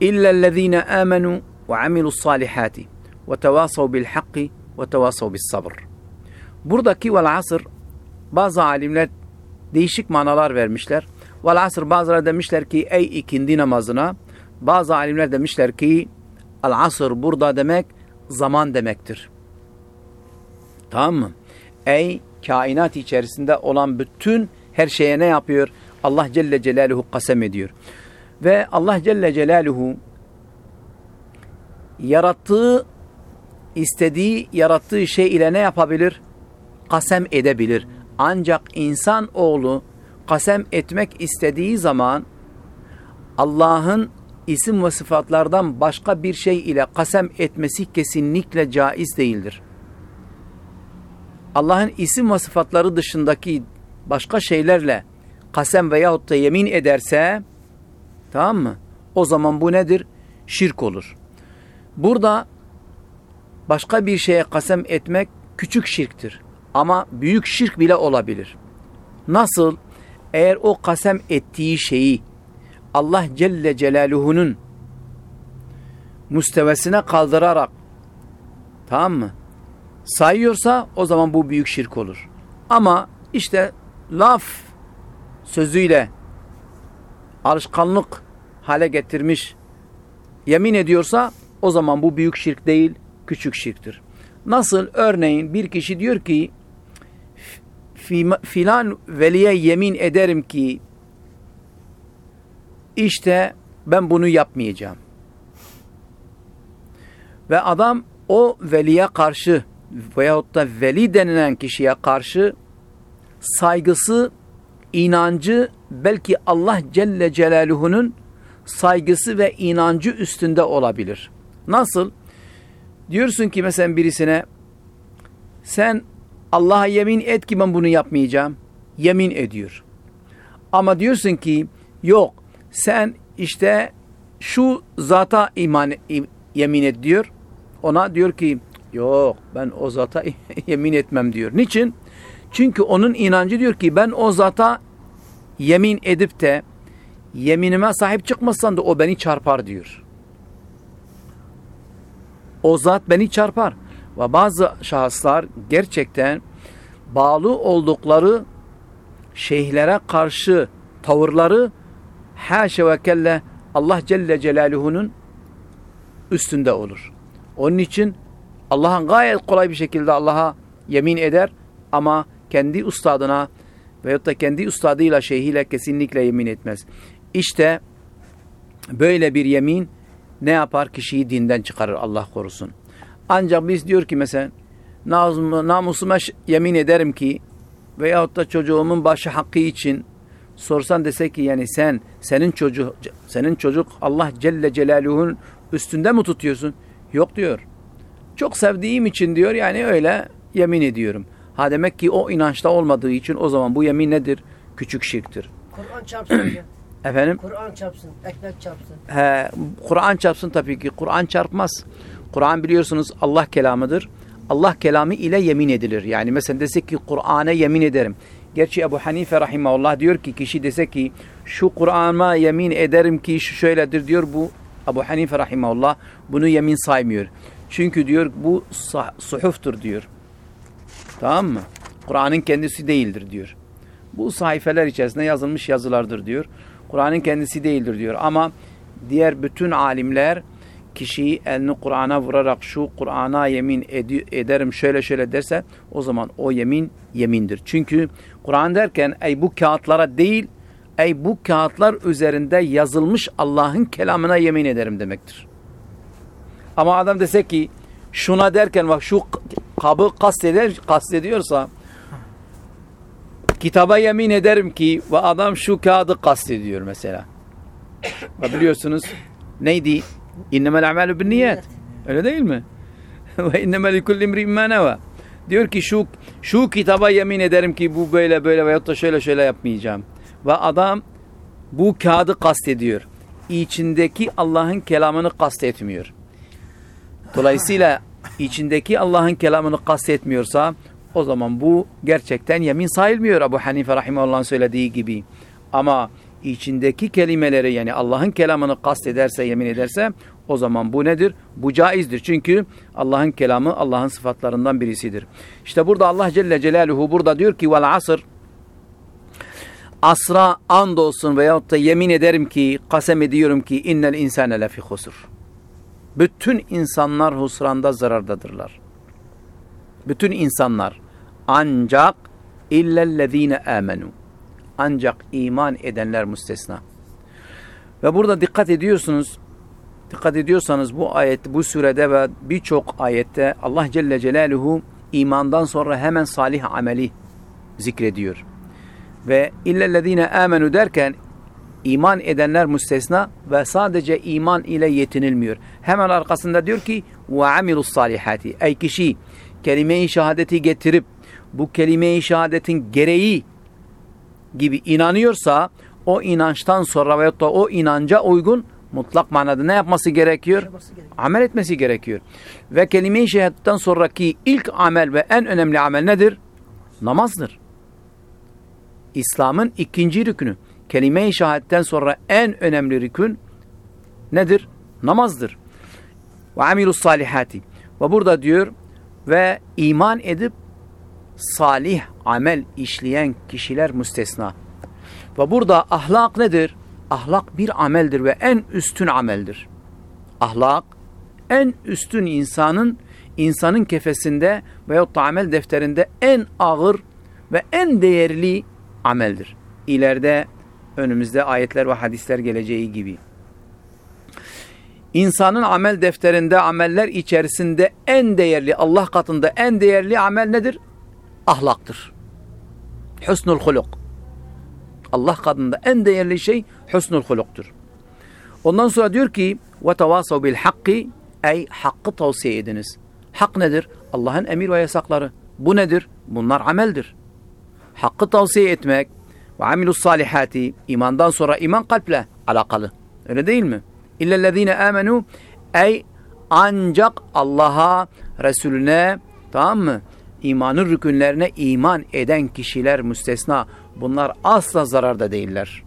illellezine amenu ve amilus salihati ve tevasav bil hakki ve tevasav bis sabr. Buradaki vel asr bazı alimler değişik manalar vermişler. Vel asr bazıları demişler ki ey ikindi namazına. Bazı alimler demişler ki el asr burada demek zaman demektir. Tamam mı? Ey kainat içerisinde olan bütün her şeye ne yapıyor? Allah Celle Celaluhu kasem ediyor. Ve Allah Celle Celaluhu yarattığı, istediği, yarattığı şey ile ne yapabilir? Kasem edebilir. Ancak insan oğlu kasem etmek istediği zaman Allah'ın isim ve sıfatlardan başka bir şey ile kasem etmesi kesinlikle caiz değildir. Allah'ın isim ve sıfatları dışındaki başka şeylerle kasem veyahut da yemin ederse tamam mı? O zaman bu nedir? Şirk olur. Burada başka bir şeye kasem etmek küçük şirktir. Ama büyük şirk bile olabilir. Nasıl? Eğer o kasem ettiği şeyi Allah Celle Celaluhu'nun müstevesine kaldırarak tamam mı? Sayıyorsa o zaman bu büyük şirk olur. Ama işte laf sözüyle alışkanlık hale getirmiş yemin ediyorsa o zaman bu büyük şirk değil küçük şirktir. Nasıl örneğin bir kişi diyor ki filan veliye yemin ederim ki işte ben bunu yapmayacağım. Ve adam o veliye karşı veyahut da veli denilen kişiye karşı saygısı, inancı belki Allah Celle Celaluhu'nun saygısı ve inancı üstünde olabilir. Nasıl? Diyorsun ki mesela birisine sen Allah'a yemin et ki ben bunu yapmayacağım. Yemin ediyor. Ama diyorsun ki yok sen işte şu zata iman yemin et diyor. Ona diyor ki yok ben o zata yemin etmem diyor. Niçin? Çünkü onun inancı diyor ki ben o zata yemin edip de yeminime sahip çıkmazsan da o beni çarpar diyor. O zat beni çarpar. Ve bazı şahıslar gerçekten bağlı oldukları şeyhlere karşı tavırları haşa ve kelle Allah Celle Celaluhu'nun üstünde olur. Onun için Allah'ın gayet kolay bir şekilde Allah'a yemin eder ama kendi ustadına veyahut da kendi ustadıyla şeyhiyle kesinlikle yemin etmez. İşte böyle bir yemin ne yapar? Kişiyi dinden çıkarır Allah korusun. Ancak biz diyor ki mesela namusuma yemin ederim ki veyahut da çocuğumun başı hakkı için sorsan dese ki yani sen senin çocuk senin çocuk Allah Celle Celaluhu'nun üstünde mi tutuyorsun? Yok diyor. Çok sevdiğim için diyor yani öyle yemin ediyorum. Ha demek ki o inançta olmadığı için o zaman bu yemin nedir? küçük şirktir. Kur'an çarpsın. Efendim? Kur'an çarpsın. Ekmek çarpsın. He, Kur'an çarpsın tabii ki. Kur'an çarpmaz. Kur'an biliyorsunuz Allah kelamıdır. Allah kelamı ile yemin edilir. Yani mesela desek ki Kur'an'a yemin ederim. Gerçi Ebu Hanife rahimahullah diyor ki kişi dese ki şu Kur'an'a yemin ederim ki şu şöyledir diyor. Bu Ebu Hanife rahimahullah bunu yemin saymıyor. Çünkü diyor bu suhuftur diyor. Tamam mı? Kur'an'ın kendisi değildir diyor. Bu sayfeler içerisinde yazılmış yazılardır diyor. Kur'an'ın kendisi değildir diyor. Ama diğer bütün alimler kişiyi elini Kur'an'a vurarak şu Kur'an'a yemin ederim şöyle şöyle derse o zaman o yemin yemindir. Çünkü Kur'an derken ey bu kağıtlara değil ey bu kağıtlar üzerinde yazılmış Allah'ın kelamına yemin ederim demektir. Ama adam dese ki şuna derken bak şu kabı kasteder, kastediyorsa kitaba yemin ederim ki ve adam şu kağıdı kastediyor mesela. Ve biliyorsunuz neydi? İnnemel amelü bin niyet. Öyle değil mi? Ve innemel likulli imri'in ma. Diyor ki şu şu kitaba yemin ederim ki bu böyle böyle veyahut da şöyle şöyle yapmayacağım. Ve adam bu kağıdı kastediyor. İçindeki Allah'ın kelamını kastetmiyor. Dolayısıyla içindeki Allah'ın kelamını kastetmiyorsa o zaman bu gerçekten yemin sayılmıyor Ebu Hanife Rahimahullah'ın söylediği gibi. Ama içindeki kelimeleri yani Allah'ın kelamını kastederse, yemin ederse o zaman bu nedir? Bu caizdir. Çünkü Allah'ın kelamı Allah'ın sıfatlarından birisidir. İşte burada Allah Celle Celaluhu burada diyor ki vel asr asra and olsun veyahut da yemin ederim ki kasem ediyorum ki innel insane lefi husur. Bütün insanlar husranda zarardadırlar. Bütün insanlar ancak illellezine amenu. Ancak iman edenler müstesna. Ve burada dikkat ediyorsunuz. Dikkat ediyorsanız bu ayet, bu surede ve birçok ayette Allah Celle Celaluhu imandan sonra hemen salih ameli zikrediyor. Ve illellezine amenu derken iman edenler müstesna ve sadece iman ile yetinilmiyor. Hemen arkasında diyor ki ve amilus salihati. Ey kişi kelime-i şehadeti getirip bu kelime-i şehadetin gereği gibi inanıyorsa o inançtan sonra veyahut da o inanca uygun mutlak manada ne yapması gerekiyor? Amel etmesi gerekiyor. Ve kelime-i şehadetten sonraki ilk amel ve en önemli amel nedir? Namazdır. İslam'ın ikinci rükünü. Kelime-i şehadetten sonra en önemli rükün nedir? Namazdır. Ve amilus salihati. Ve burada diyor ve iman edip salih amel işleyen kişiler müstesna. Ve burada ahlak nedir? Ahlak bir ameldir ve en üstün ameldir. Ahlak en üstün insanın insanın kefesinde veyahut da amel defterinde en ağır ve en değerli ameldir. İleride önümüzde ayetler ve hadisler geleceği gibi. İnsanın amel defterinde, ameller içerisinde en değerli, Allah katında en değerli amel nedir? ahlaktır. Hüsnül huluk. Allah katında en değerli şey hüsnül huluktur. Ondan sonra diyor ki ve tevasav bil hakki ey hakkı tavsiye ediniz. Hak nedir? Allah'ın emir ve yasakları. Bu nedir? Bunlar ameldir. Hakkı tavsiye etmek ve amilus salihati imandan sonra iman kalple alakalı. Öyle değil mi? İllellezine amenu ey ancak Allah'a, Resulüne tamam mı? İmanın rükünlerine iman eden kişiler müstesna. Bunlar asla zararda değiller.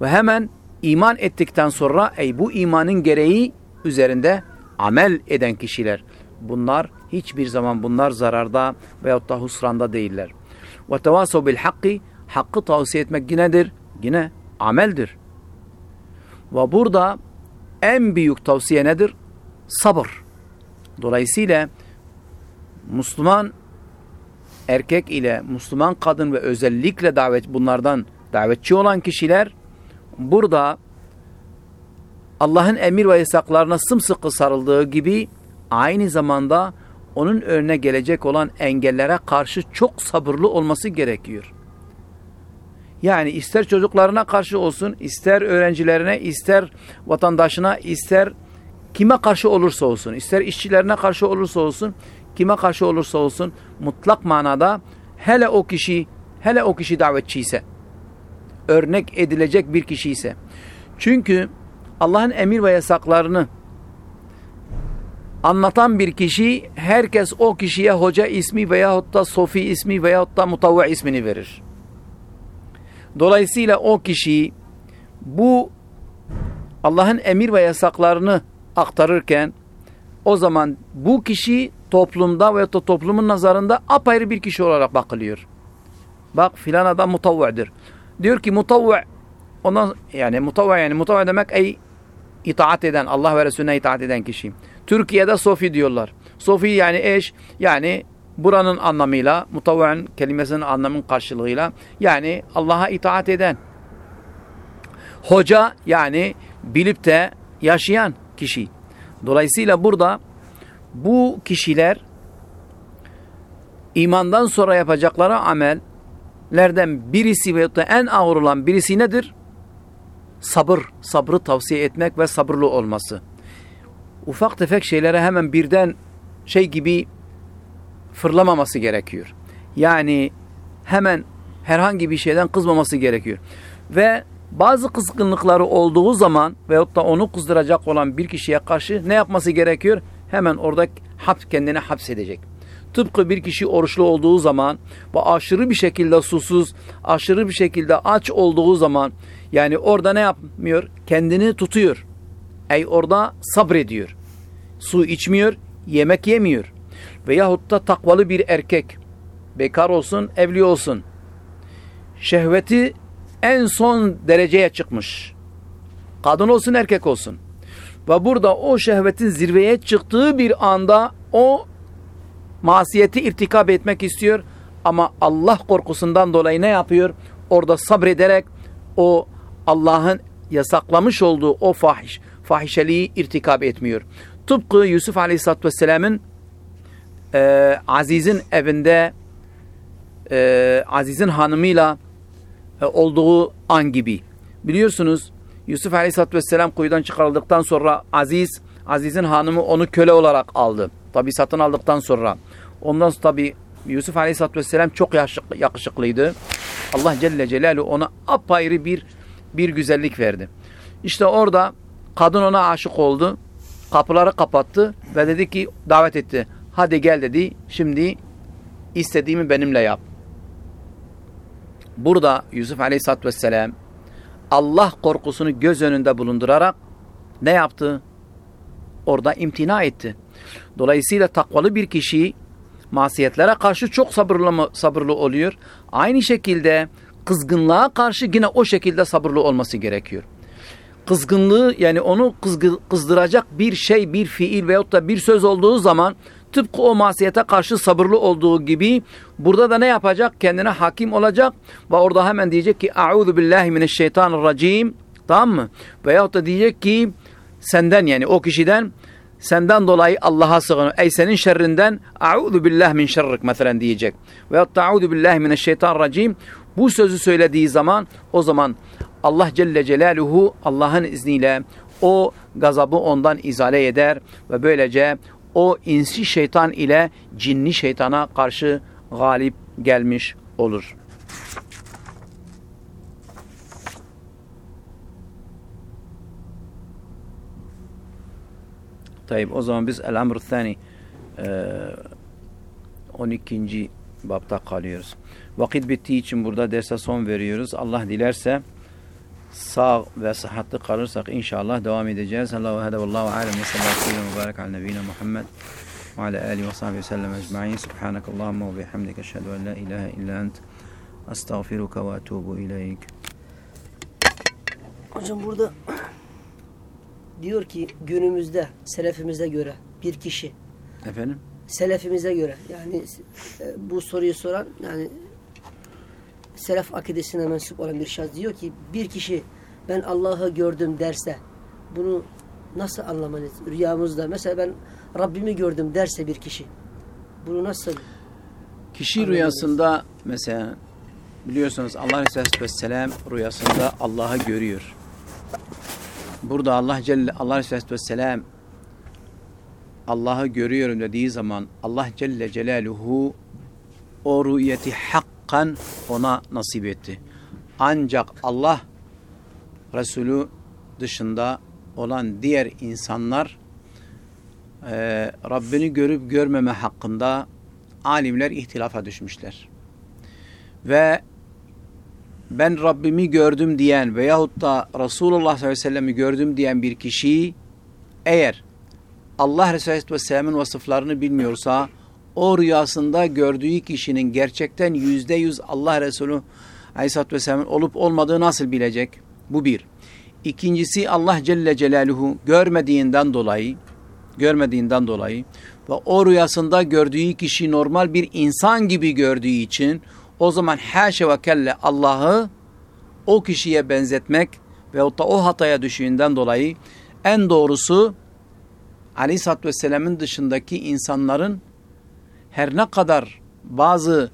Ve hemen iman ettikten sonra ey bu imanın gereği üzerinde amel eden kişiler. Bunlar hiçbir zaman bunlar zararda veyahut da husranda değiller. Ve tevasav bil hakki hakkı tavsiye etmek yinedir. Yine ameldir. Ve burada en büyük tavsiye nedir? Sabır. Dolayısıyla Müslüman erkek ile Müslüman kadın ve özellikle davet bunlardan davetçi olan kişiler burada Allah'ın emir ve yasaklarına sımsıkı sarıldığı gibi aynı zamanda onun önüne gelecek olan engellere karşı çok sabırlı olması gerekiyor. Yani ister çocuklarına karşı olsun, ister öğrencilerine, ister vatandaşına, ister kime karşı olursa olsun, ister işçilerine karşı olursa olsun, kime karşı olursa olsun mutlak manada hele o kişi hele o kişi davetçi ise örnek edilecek bir kişi ise. Çünkü Allah'ın emir ve yasaklarını anlatan bir kişi herkes o kişiye hoca ismi veyahut da sofi ismi veyahut da mutavva ismini verir. Dolayısıyla o kişi bu Allah'ın emir ve yasaklarını aktarırken o zaman bu kişi toplumda veya da toplumun nazarında apayrı bir kişi olarak bakılıyor. Bak filan adam mutavvadır. Diyor ki mutavva ondan yani mutavva yani mutavva demek ey itaat eden Allah ve Resulüne itaat eden kişi. Türkiye'de sofi diyorlar. Sofi yani eş yani buranın anlamıyla mutavvaın kelimesinin anlamının karşılığıyla yani Allah'a itaat eden. Hoca yani bilip de yaşayan kişi. Dolayısıyla burada bu kişiler imandan sonra yapacakları amellerden birisi ve en ağır olan birisi nedir? Sabır, sabrı tavsiye etmek ve sabırlı olması. Ufak tefek şeylere hemen birden şey gibi fırlamaması gerekiyor. Yani hemen herhangi bir şeyden kızmaması gerekiyor. Ve bazı kızgınlıkları olduğu zaman veyahut da onu kızdıracak olan bir kişiye karşı ne yapması gerekiyor? Hemen orada hap, kendini hapsedecek. Tıpkı bir kişi oruçlu olduğu zaman ve aşırı bir şekilde susuz, aşırı bir şekilde aç olduğu zaman yani orada ne yapmıyor? Kendini tutuyor. Ey orada sabrediyor. Su içmiyor, yemek yemiyor. Veyahut da takvalı bir erkek, bekar olsun, evli olsun. Şehveti en son dereceye çıkmış. Kadın olsun erkek olsun. Ve burada o şehvetin zirveye çıktığı bir anda o masiyeti irtikab etmek istiyor. Ama Allah korkusundan dolayı ne yapıyor? Orada sabrederek o Allah'ın yasaklamış olduğu o fahiş, fahişeliği irtikab etmiyor. Tıpkı Yusuf Aleyhisselatü Vesselam'ın e, Aziz'in evinde e, Aziz'in hanımıyla e, olduğu an gibi. Biliyorsunuz Yusuf Aleyhisselatü Vesselam kuyudan çıkarıldıktan sonra Aziz, Aziz'in hanımı onu köle olarak aldı. Tabi satın aldıktan sonra. Ondan sonra tabi Yusuf Aleyhisselatü Vesselam çok yakışıklıydı. Allah Celle Celaluhu ona apayrı bir bir güzellik verdi. İşte orada kadın ona aşık oldu. Kapıları kapattı ve dedi ki davet etti. Hadi gel dedi. Şimdi istediğimi benimle yap. Burada Yusuf Aleyhisselatü Vesselam Allah korkusunu göz önünde bulundurarak ne yaptı? Orada imtina etti. Dolayısıyla takvalı bir kişi masiyetlere karşı çok sabırlı, sabırlı oluyor. Aynı şekilde kızgınlığa karşı yine o şekilde sabırlı olması gerekiyor. Kızgınlığı yani onu kızdıracak bir şey, bir fiil veyahut da bir söz olduğu zaman tıpkı o masiyete karşı sabırlı olduğu gibi burada da ne yapacak? Kendine hakim olacak ve orada hemen diyecek ki A'udhu billahi mineşşeytanirracim tamam mı? Veyahut da diyecek ki senden yani o kişiden senden dolayı Allah'a sığınır. Ey senin şerrinden A'udhu billahi min şerrik mesela diyecek. Veyahut da A'udhu billahi mineşşeytanirracim bu sözü söylediği zaman o zaman Allah Celle Celaluhu Allah'ın izniyle o gazabı ondan izale eder ve böylece o insi şeytan ile cinni şeytana karşı galip gelmiş olur. Tayyip o zaman biz el-amr thani 12. babta kalıyoruz. Vakit bittiği için burada derse son veriyoruz. Allah dilerse sağ ve sıhhatli kalırsak inşallah devam edeceğiz. Allahu hada vallahu alem ve sallallahu aleyhi ve mübarek al nebine Muhammed ve ala alihi ve sahbihi sellem ecma'in. Subhanakallahumma ve bihamdike eşhedü en la ilahe illa ent. Estağfiruka ve etubu ileyk. Hocam burada diyor ki günümüzde selefimize göre bir kişi Efendim? selefimize göre yani e, bu soruyu soran yani selef akidesine mensup olan bir şahıs diyor ki bir kişi ben Allah'ı gördüm derse bunu nasıl anlamalıyız? Rüyamızda mesela ben Rabbimi gördüm derse bir kişi bunu nasıl Kişi rüyasında mesela biliyorsunuz Allah Resulü Vesselam rüyasında Allah'ı görüyor. Burada Allah Celle Allah Resulü Vesselam Allah'ı görüyorum dediği zaman Allah Celle Celaluhu o rüyeti hakkan ona nasip etti. Ancak Allah Resulü dışında olan diğer insanlar e, Rabbini görüp görmeme hakkında alimler ihtilafa düşmüşler. Ve ben Rabbimi gördüm diyen veyahut da Resulullah sallallahu aleyhi ve sellem'i gördüm diyen bir kişi eğer Allah Resulü Aleyhisselam'ın vasıflarını bilmiyorsa o rüyasında gördüğü kişinin gerçekten yüzde yüz Allah Resulü Aleyhisselatü Vesselam'ın olup olmadığı nasıl bilecek? Bu bir. İkincisi Allah Celle Celaluhu görmediğinden dolayı görmediğinden dolayı ve o rüyasında gördüğü kişi normal bir insan gibi gördüğü için o zaman haşa ve kelle Allah'ı o kişiye benzetmek ve da o hataya düşüğünden dolayı en doğrusu Aleyhisselatü Vesselam'ın dışındaki insanların her ne kadar bazı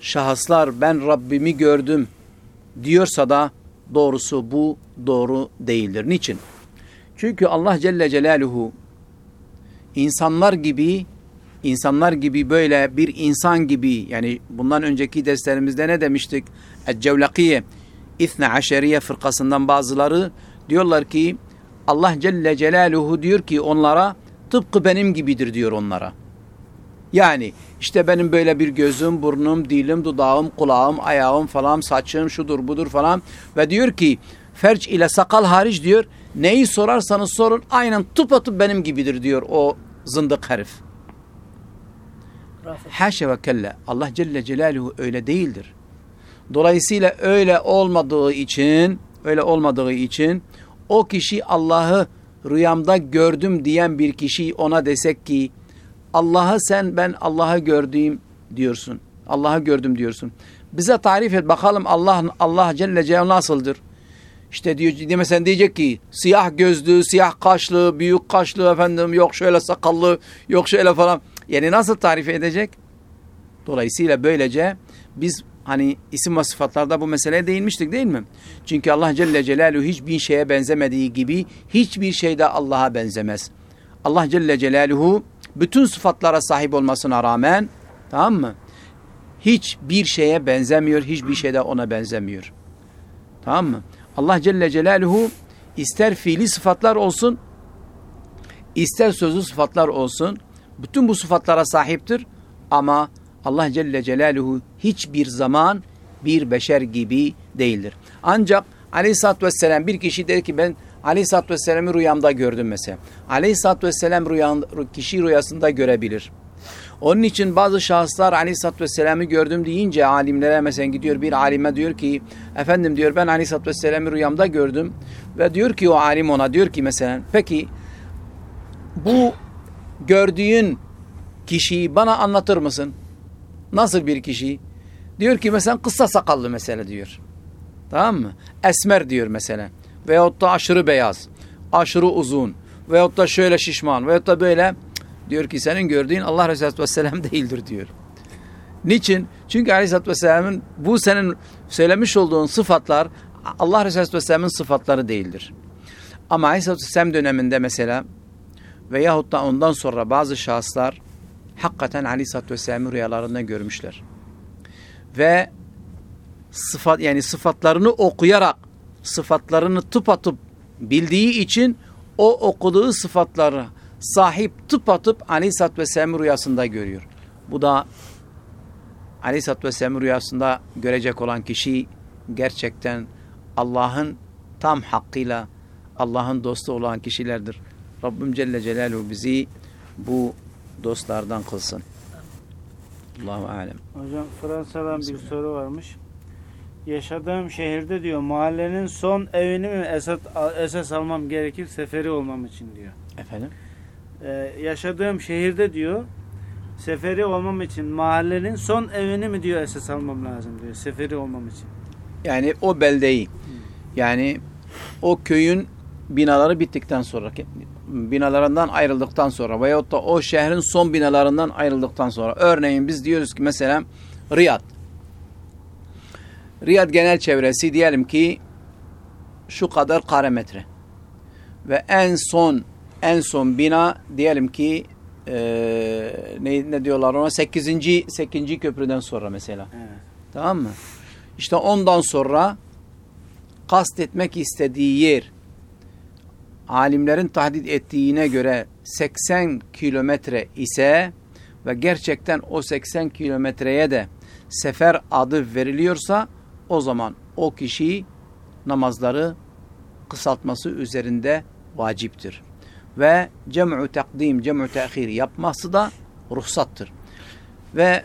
şahıslar ben Rabbimi gördüm diyorsa da doğrusu bu doğru değildir. Niçin? Çünkü Allah Celle Celaluhu insanlar gibi insanlar gibi böyle bir insan gibi yani bundan önceki derslerimizde ne demiştik? Eccevlakiye İthne Aşeriye fırkasından bazıları diyorlar ki Allah Celle Celaluhu diyor ki onlara tıpkı benim gibidir diyor onlara. Yani işte benim böyle bir gözüm, burnum, dilim, dudağım, kulağım, ayağım falan, saçım, şudur budur falan. Ve diyor ki ferç ile sakal hariç diyor neyi sorarsanız sorun aynen tıpatıp benim gibidir diyor o zındık herif. Haşa ve kelle Allah Celle Celaluhu öyle değildir. Dolayısıyla öyle olmadığı için öyle olmadığı için o kişi Allah'ı rüyamda gördüm diyen bir kişi ona desek ki Allah'ı sen ben Allah'ı gördüğüm diyorsun. Allah'ı gördüm diyorsun. Bize tarif et bakalım Allah Allah Celle Celaluhu nasıldır? İşte diyor mesela diyecek ki siyah gözlü, siyah kaşlı, büyük kaşlı efendim yok şöyle sakallı, yok şöyle falan. Yani nasıl tarif edecek? Dolayısıyla böylece biz hani isim ve sıfatlarda bu meseleye değinmiştik değil mi? Çünkü Allah Celle Celaluhu hiçbir şeye benzemediği gibi hiçbir şey de Allah'a benzemez. Allah Celle Celaluhu bütün sıfatlara sahip olmasına rağmen tamam mı? Hiçbir şeye benzemiyor, hiçbir şey de ona benzemiyor. Tamam mı? Allah Celle Celaluhu ister fiili sıfatlar olsun, ister sözlü sıfatlar olsun, bütün bu sıfatlara sahiptir ama Allah Celle Celaluhu hiçbir zaman bir beşer gibi değildir. Ancak Aleyhisselatü Vesselam bir kişi der ki ben Aleyhisselatü Vesselam'ı rüyamda gördüm mesela. Aleyhisselatü Vesselam rüyan, kişi rüyasında görebilir. Onun için bazı şahıslar Aleyhisselatü Vesselam'ı gördüm deyince alimlere mesela gidiyor bir alime diyor ki efendim diyor ben Aleyhisselatü Vesselam'ı rüyamda gördüm ve diyor ki o alim ona diyor ki mesela peki bu gördüğün kişiyi bana anlatır mısın? Nasıl bir kişi? Diyor ki mesela kısa sakallı mesela diyor. Tamam mı? Esmer diyor mesela. Veyahut da aşırı beyaz, aşırı uzun veyahut da şöyle şişman veyahut da böyle diyor ki senin gördüğün Allah Resulü Vesselam değildir diyor. Niçin? Çünkü Aleyhisselatü Vesselam'ın bu senin söylemiş olduğun sıfatlar Allah Resulü Vesselam'ın sıfatları değildir. Ama Aleyhisselatü Vesselam döneminde mesela veyahut da ondan sonra bazı şahıslar hakikaten Aleyhisselatü Vesselam'ı rüyalarında görmüşler. Ve sıfat yani sıfatlarını okuyarak sıfatlarını tıpatıp bildiği için o okuduğu sıfatları sahip tıpatıp Aleyhisselatü Vesselam rüyasında görüyor. Bu da Aleyhisselatü Vesselam rüyasında görecek olan kişi gerçekten Allah'ın tam hakkıyla Allah'ın dostu olan kişilerdir. Rabbim Celle Celaluhu bizi bu dostlardan kılsın. Allahu alem. Hocam Fransa'dan bir soru varmış. Yaşadığım şehirde diyor mahallenin son evini mi esas, esas almam gerekir seferi olmam için diyor. Efendim? Ee, yaşadığım şehirde diyor seferi olmam için mahallenin son evini mi diyor esas almam lazım diyor seferi olmam için. Yani o beldeyi yani o köyün binaları bittikten sonra binalarından ayrıldıktan sonra veyahut da o şehrin son binalarından ayrıldıktan sonra örneğin biz diyoruz ki mesela Riyad Riyad genel çevresi diyelim ki şu kadar kare metre ve en son en son bina diyelim ki e, ne, ne diyorlar ona 8. 8. köprüden sonra mesela. Evet. Tamam mı? İşte ondan sonra kastetmek istediği yer alimlerin tahdit ettiğine göre 80 kilometre ise ve gerçekten o 80 kilometreye de sefer adı veriliyorsa o zaman o kişi namazları kısaltması üzerinde vaciptir. Ve cem'u takdim, cem'u tehir yapması da ruhsattır. Ve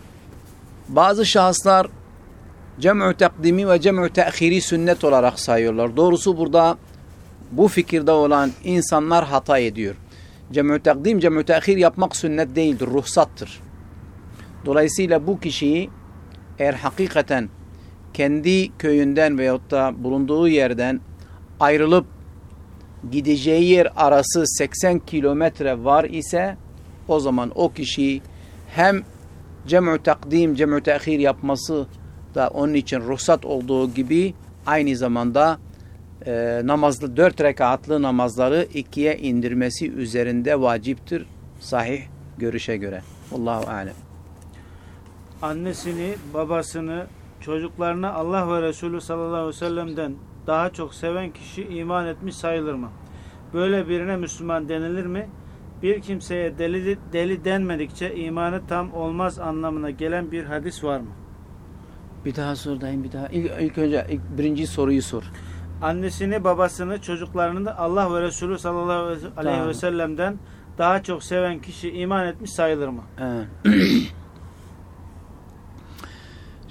bazı şahıslar cem'u takdimi ve cem'u tehiri sünnet olarak sayıyorlar. Doğrusu burada bu fikirde olan insanlar hata ediyor. Cem'u takdim, cem'u tehir yapmak sünnet değildir, ruhsattır. Dolayısıyla bu kişiyi eğer hakikaten kendi köyünden veyahut da bulunduğu yerden ayrılıp gideceği yer arası 80 kilometre var ise o zaman o kişi hem cem'u takdim, cem'u tehir yapması da onun için ruhsat olduğu gibi aynı zamanda e, namazlı dört rekatlı namazları ikiye indirmesi üzerinde vaciptir sahih görüşe göre. Allahu alem. Annesini, babasını, çocuklarını Allah ve Resulü sallallahu aleyhi ve sellem'den daha çok seven kişi iman etmiş sayılır mı? Böyle birine Müslüman denilir mi? Bir kimseye deli, deli denmedikçe imanı tam olmaz anlamına gelen bir hadis var mı? Bir daha sor dayım bir daha. İlk, ilk önce ilk birinci soruyu sor. Annesini, babasını, çocuklarını da Allah ve Resulü sallallahu aleyhi Tamam. ve sellem'den daha çok seven kişi iman etmiş sayılır mı? Ee,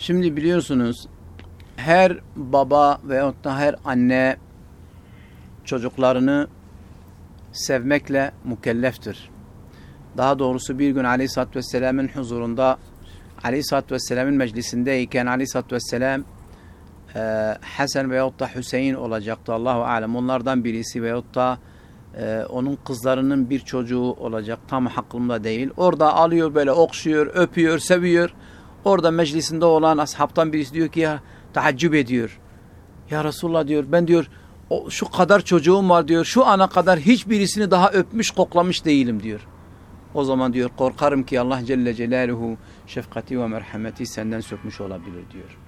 Şimdi biliyorsunuz her baba veyahut da her anne çocuklarını sevmekle mükelleftir. Daha doğrusu bir gün Aleyhisselatü Vesselam'ın huzurunda Aleyhisselatü Vesselam'ın meclisindeyken Aleyhisselatü Vesselam e, Hasan veyahut da Hüseyin olacaktı. Allahu Alem. Onlardan birisi veyahut da e, onun kızlarının bir çocuğu olacak. Tam hakkımda değil. Orada alıyor böyle okşuyor, öpüyor, seviyor. Orada meclisinde olan ashabtan birisi diyor ki ya tahaccüp ediyor. Ya Resulullah diyor ben diyor o, şu kadar çocuğum var diyor. Şu ana kadar hiçbirisini daha öpmüş koklamış değilim diyor. O zaman diyor korkarım ki Allah Celle Celaluhu şefkati ve merhameti senden sökmüş olabilir diyor.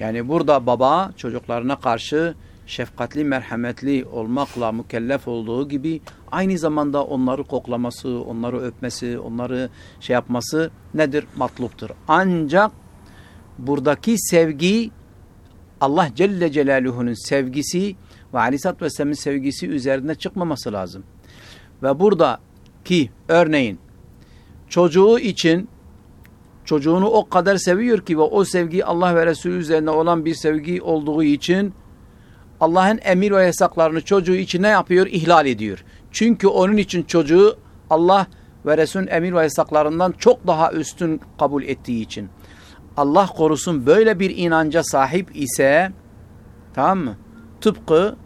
Yani burada baba çocuklarına karşı şefkatli, merhametli olmakla mükellef olduğu gibi aynı zamanda onları koklaması, onları öpmesi, onları şey yapması nedir? Matluptur. Ancak buradaki sevgi Allah Celle Celaluhu'nun sevgisi ve Aleyhisselatü Vesselam'ın sevgisi üzerine çıkmaması lazım. Ve buradaki örneğin çocuğu için çocuğunu o kadar seviyor ki ve o sevgi Allah ve Resulü üzerine olan bir sevgi olduğu için Allah'ın emir ve yasaklarını çocuğu için ne yapıyor? İhlal ediyor. Çünkü onun için çocuğu Allah ve Resulün emir ve yasaklarından çok daha üstün kabul ettiği için. Allah korusun böyle bir inanca sahip ise tamam mı? Tıpkı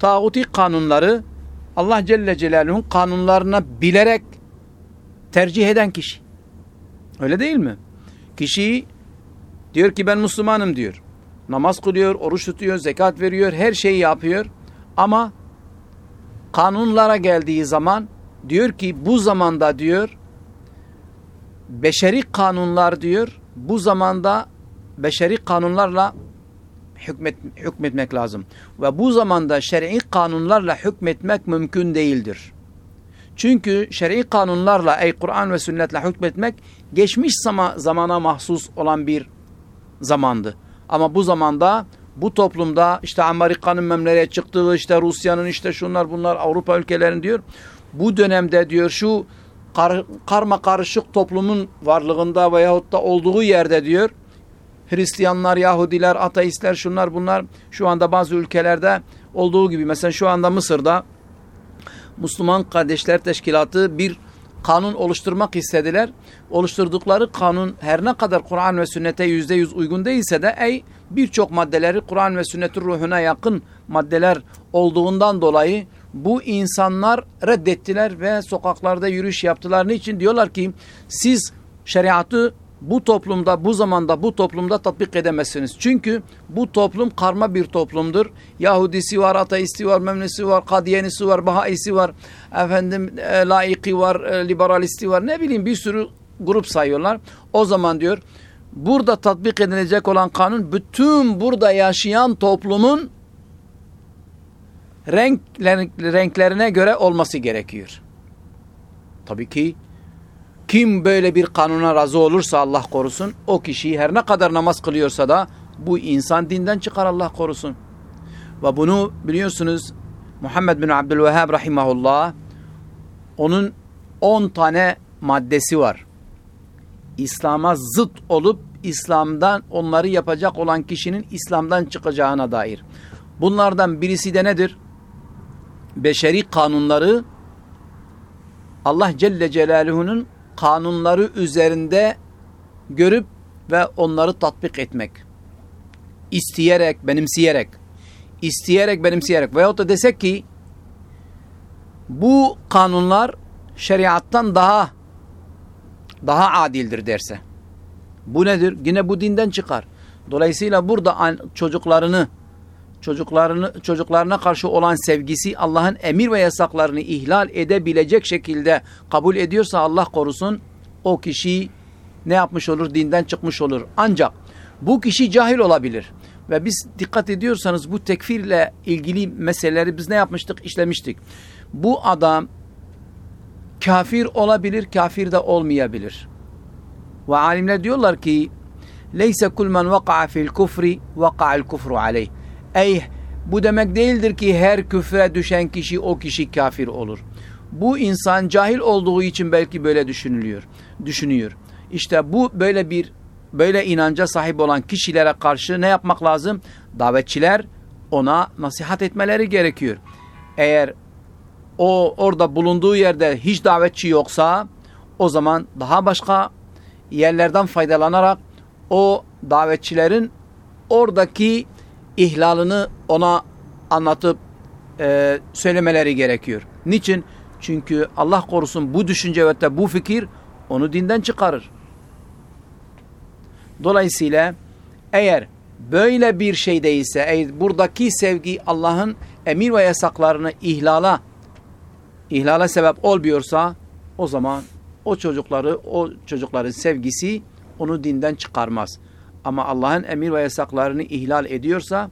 tağuti kanunları Allah Celle Celaluhu'nun kanunlarına bilerek tercih eden kişi. Öyle değil mi? Kişi diyor ki ben Müslümanım diyor. Namaz kılıyor, oruç tutuyor, zekat veriyor, her şeyi yapıyor. Ama kanunlara geldiği zaman diyor ki bu zamanda diyor beşeri kanunlar diyor bu zamanda beşeri kanunlarla hükmet, hükmetmek lazım. Ve bu zamanda şer'i kanunlarla hükmetmek mümkün değildir. Çünkü şer'i kanunlarla ey Kur'an ve sünnetle hükmetmek geçmiş zama, zamana mahsus olan bir zamandı. Ama bu zamanda bu toplumda işte Amerika'nın memlere çıktığı işte Rusya'nın işte şunlar bunlar Avrupa ülkelerin diyor. Bu dönemde diyor şu kar, karma karışık toplumun varlığında veyahut da olduğu yerde diyor Hristiyanlar, Yahudiler, ateistler şunlar bunlar şu anda bazı ülkelerde olduğu gibi mesela şu anda Mısır'da Müslüman Kardeşler Teşkilatı bir kanun oluşturmak istediler. Oluşturdukları kanun her ne kadar Kur'an ve sünnete yüzde yüz uygun değilse de ey birçok maddeleri Kur'an ve sünnetin ruhuna yakın maddeler olduğundan dolayı bu insanlar reddettiler ve sokaklarda yürüyüş yaptılar. Niçin? Diyorlar ki siz şeriatı bu toplumda, bu zamanda, bu toplumda tatbik edemezsiniz. Çünkü bu toplum karma bir toplumdur. Yahudisi var, ateisti var, memnesi var, kadiyenisi var, bahaisi var, efendim e, laiki var, e, liberalisti var. Ne bileyim bir sürü grup sayıyorlar. O zaman diyor burada tatbik edilecek olan kanun bütün burada yaşayan toplumun renkler, renklerine göre olması gerekiyor. Tabii ki kim böyle bir kanuna razı olursa Allah korusun o kişi her ne kadar namaz kılıyorsa da bu insan dinden çıkar Allah korusun. Ve bunu biliyorsunuz Muhammed bin Abdülvehhab rahimahullah onun 10 tane maddesi var. İslam'a zıt olup İslam'dan onları yapacak olan kişinin İslam'dan çıkacağına dair. Bunlardan birisi de nedir? Beşeri kanunları Allah Celle Celaluhu'nun kanunları üzerinde görüp ve onları tatbik etmek. İsteyerek, benimseyerek. İsteyerek, benimseyerek. Veyahut da desek ki bu kanunlar şeriattan daha daha adildir derse. Bu nedir? Yine bu dinden çıkar. Dolayısıyla burada çocuklarını çocuklarını çocuklarına karşı olan sevgisi Allah'ın emir ve yasaklarını ihlal edebilecek şekilde kabul ediyorsa Allah korusun o kişi ne yapmış olur? Dinden çıkmış olur. Ancak bu kişi cahil olabilir. Ve biz dikkat ediyorsanız bu tekfirle ilgili meseleleri biz ne yapmıştık? işlemiştik. Bu adam kafir olabilir, kafir de olmayabilir. Ve alimler diyorlar ki leyse kul men vaka'a fil kufri vaka'al kufru aleyh. Ey bu demek değildir ki her küfre düşen kişi o kişi kafir olur. Bu insan cahil olduğu için belki böyle düşünülüyor, düşünüyor. İşte bu böyle bir böyle inanca sahip olan kişilere karşı ne yapmak lazım? Davetçiler ona nasihat etmeleri gerekiyor. Eğer o orada bulunduğu yerde hiç davetçi yoksa o zaman daha başka yerlerden faydalanarak o davetçilerin oradaki ihlalını ona anlatıp e, söylemeleri gerekiyor. Niçin? Çünkü Allah korusun bu düşünce ve bu fikir onu dinden çıkarır. Dolayısıyla eğer böyle bir şey değilse, eğer buradaki sevgi Allah'ın emir ve yasaklarını ihlala ihlala sebep olmuyorsa o zaman o çocukları, o çocukların sevgisi onu dinden çıkarmaz. Ama Allah'ın emir ve yasaklarını ihlal ediyorsa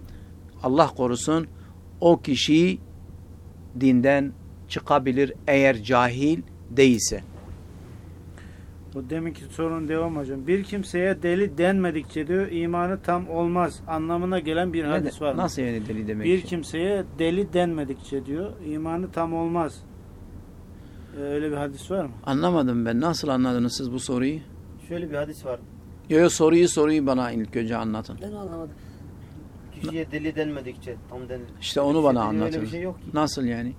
Allah korusun o kişi dinden çıkabilir eğer cahil değilse. Bu deminki sorun devam hocam. Bir kimseye deli denmedikçe diyor imanı tam olmaz anlamına gelen bir hadis var mı? Nasıl yani deli demek? Bir kimseye deli denmedikçe diyor imanı tam olmaz. Ee, öyle bir hadis var mı? Anlamadım ben. Nasıl anladınız siz bu soruyu? Şöyle bir hadis var. Yo yo soruyu soruyu bana ilk önce anlatın. Ben anlamadım. Kişiye deli denmedikçe tam den. İşte onu bana Öyle anlatın. bir şey yok ki. Nasıl yani?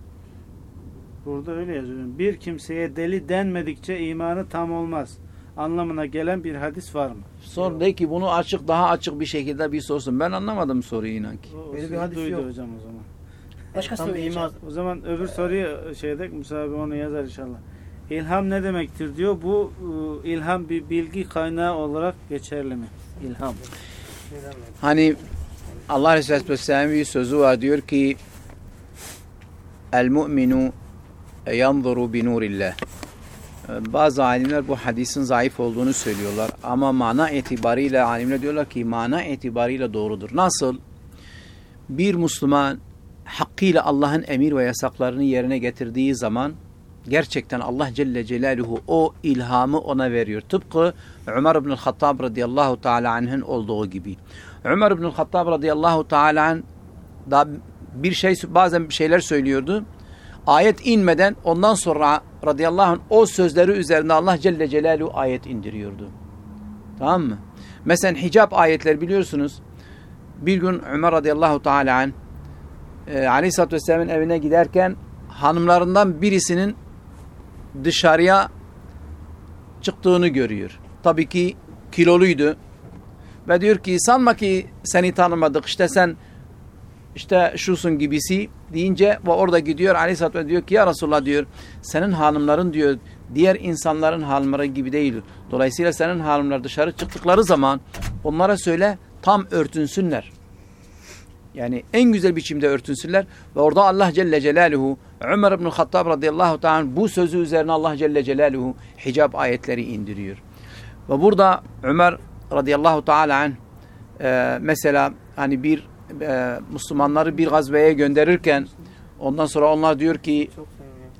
Burada öyle yazıyor. Bir kimseye deli denmedikçe imanı tam olmaz. Anlamına gelen bir hadis var mı? Sor de ki bunu açık daha açık bir şekilde bir sorsun. Ben anlamadım soruyu inan ki. O, Öyle bir hadis duydu yok. hocam o zaman. Da bir iman. O zaman öbür soruyu şeyde Musa abi onu yazar inşallah. İlham ne demektir diyor. Bu e, ilham bir bilgi kaynağı olarak geçerli mi? İlham. Hani Allah Resulü Vesselam'ın bir sözü var diyor ki El mu'minu yanzuru bi nurillah. Bazı alimler bu hadisin zayıf olduğunu söylüyorlar. Ama mana itibariyle alimler diyorlar ki mana itibariyle doğrudur. Nasıl? Bir Müslüman hakkıyla Allah'ın emir ve yasaklarını yerine getirdiği zaman gerçekten Allah Celle Celaluhu o ilhamı ona veriyor. Tıpkı Ömer ibn Hattab radıyallahu teala anh'ın olduğu gibi. Ömer ibn Hattab radıyallahu teala anh da bir şey bazen bir şeyler söylüyordu. Ayet inmeden ondan sonra radıyallahu anh o sözleri üzerinde Allah Celle Celaluhu ayet indiriyordu. Tamam mı? Mesela hicap ayetler biliyorsunuz. Bir gün Ömer radıyallahu teala anh e, aleyhissalatü vesselamın evine giderken hanımlarından birisinin dışarıya çıktığını görüyor. Tabii ki kiloluydu. Ve diyor ki sanma ki seni tanımadık işte sen işte şusun gibisi deyince ve orada gidiyor aleyhissalatü vesselam diyor ki ya Resulullah diyor senin hanımların diyor diğer insanların hanımları gibi değil. Dolayısıyla senin hanımlar dışarı çıktıkları zaman onlara söyle tam örtünsünler. Yani en güzel biçimde örtünsünler. Ve orada Allah Celle Celaluhu Ömer ibn Hattab radıyallahu ta'ala bu sözü üzerine Allah Celle Celaluhu hicab ayetleri indiriyor. Ve burada Ömer radıyallahu teala anh e, mesela hani bir e, Müslümanları bir gazveye gönderirken ondan sonra onlar diyor ki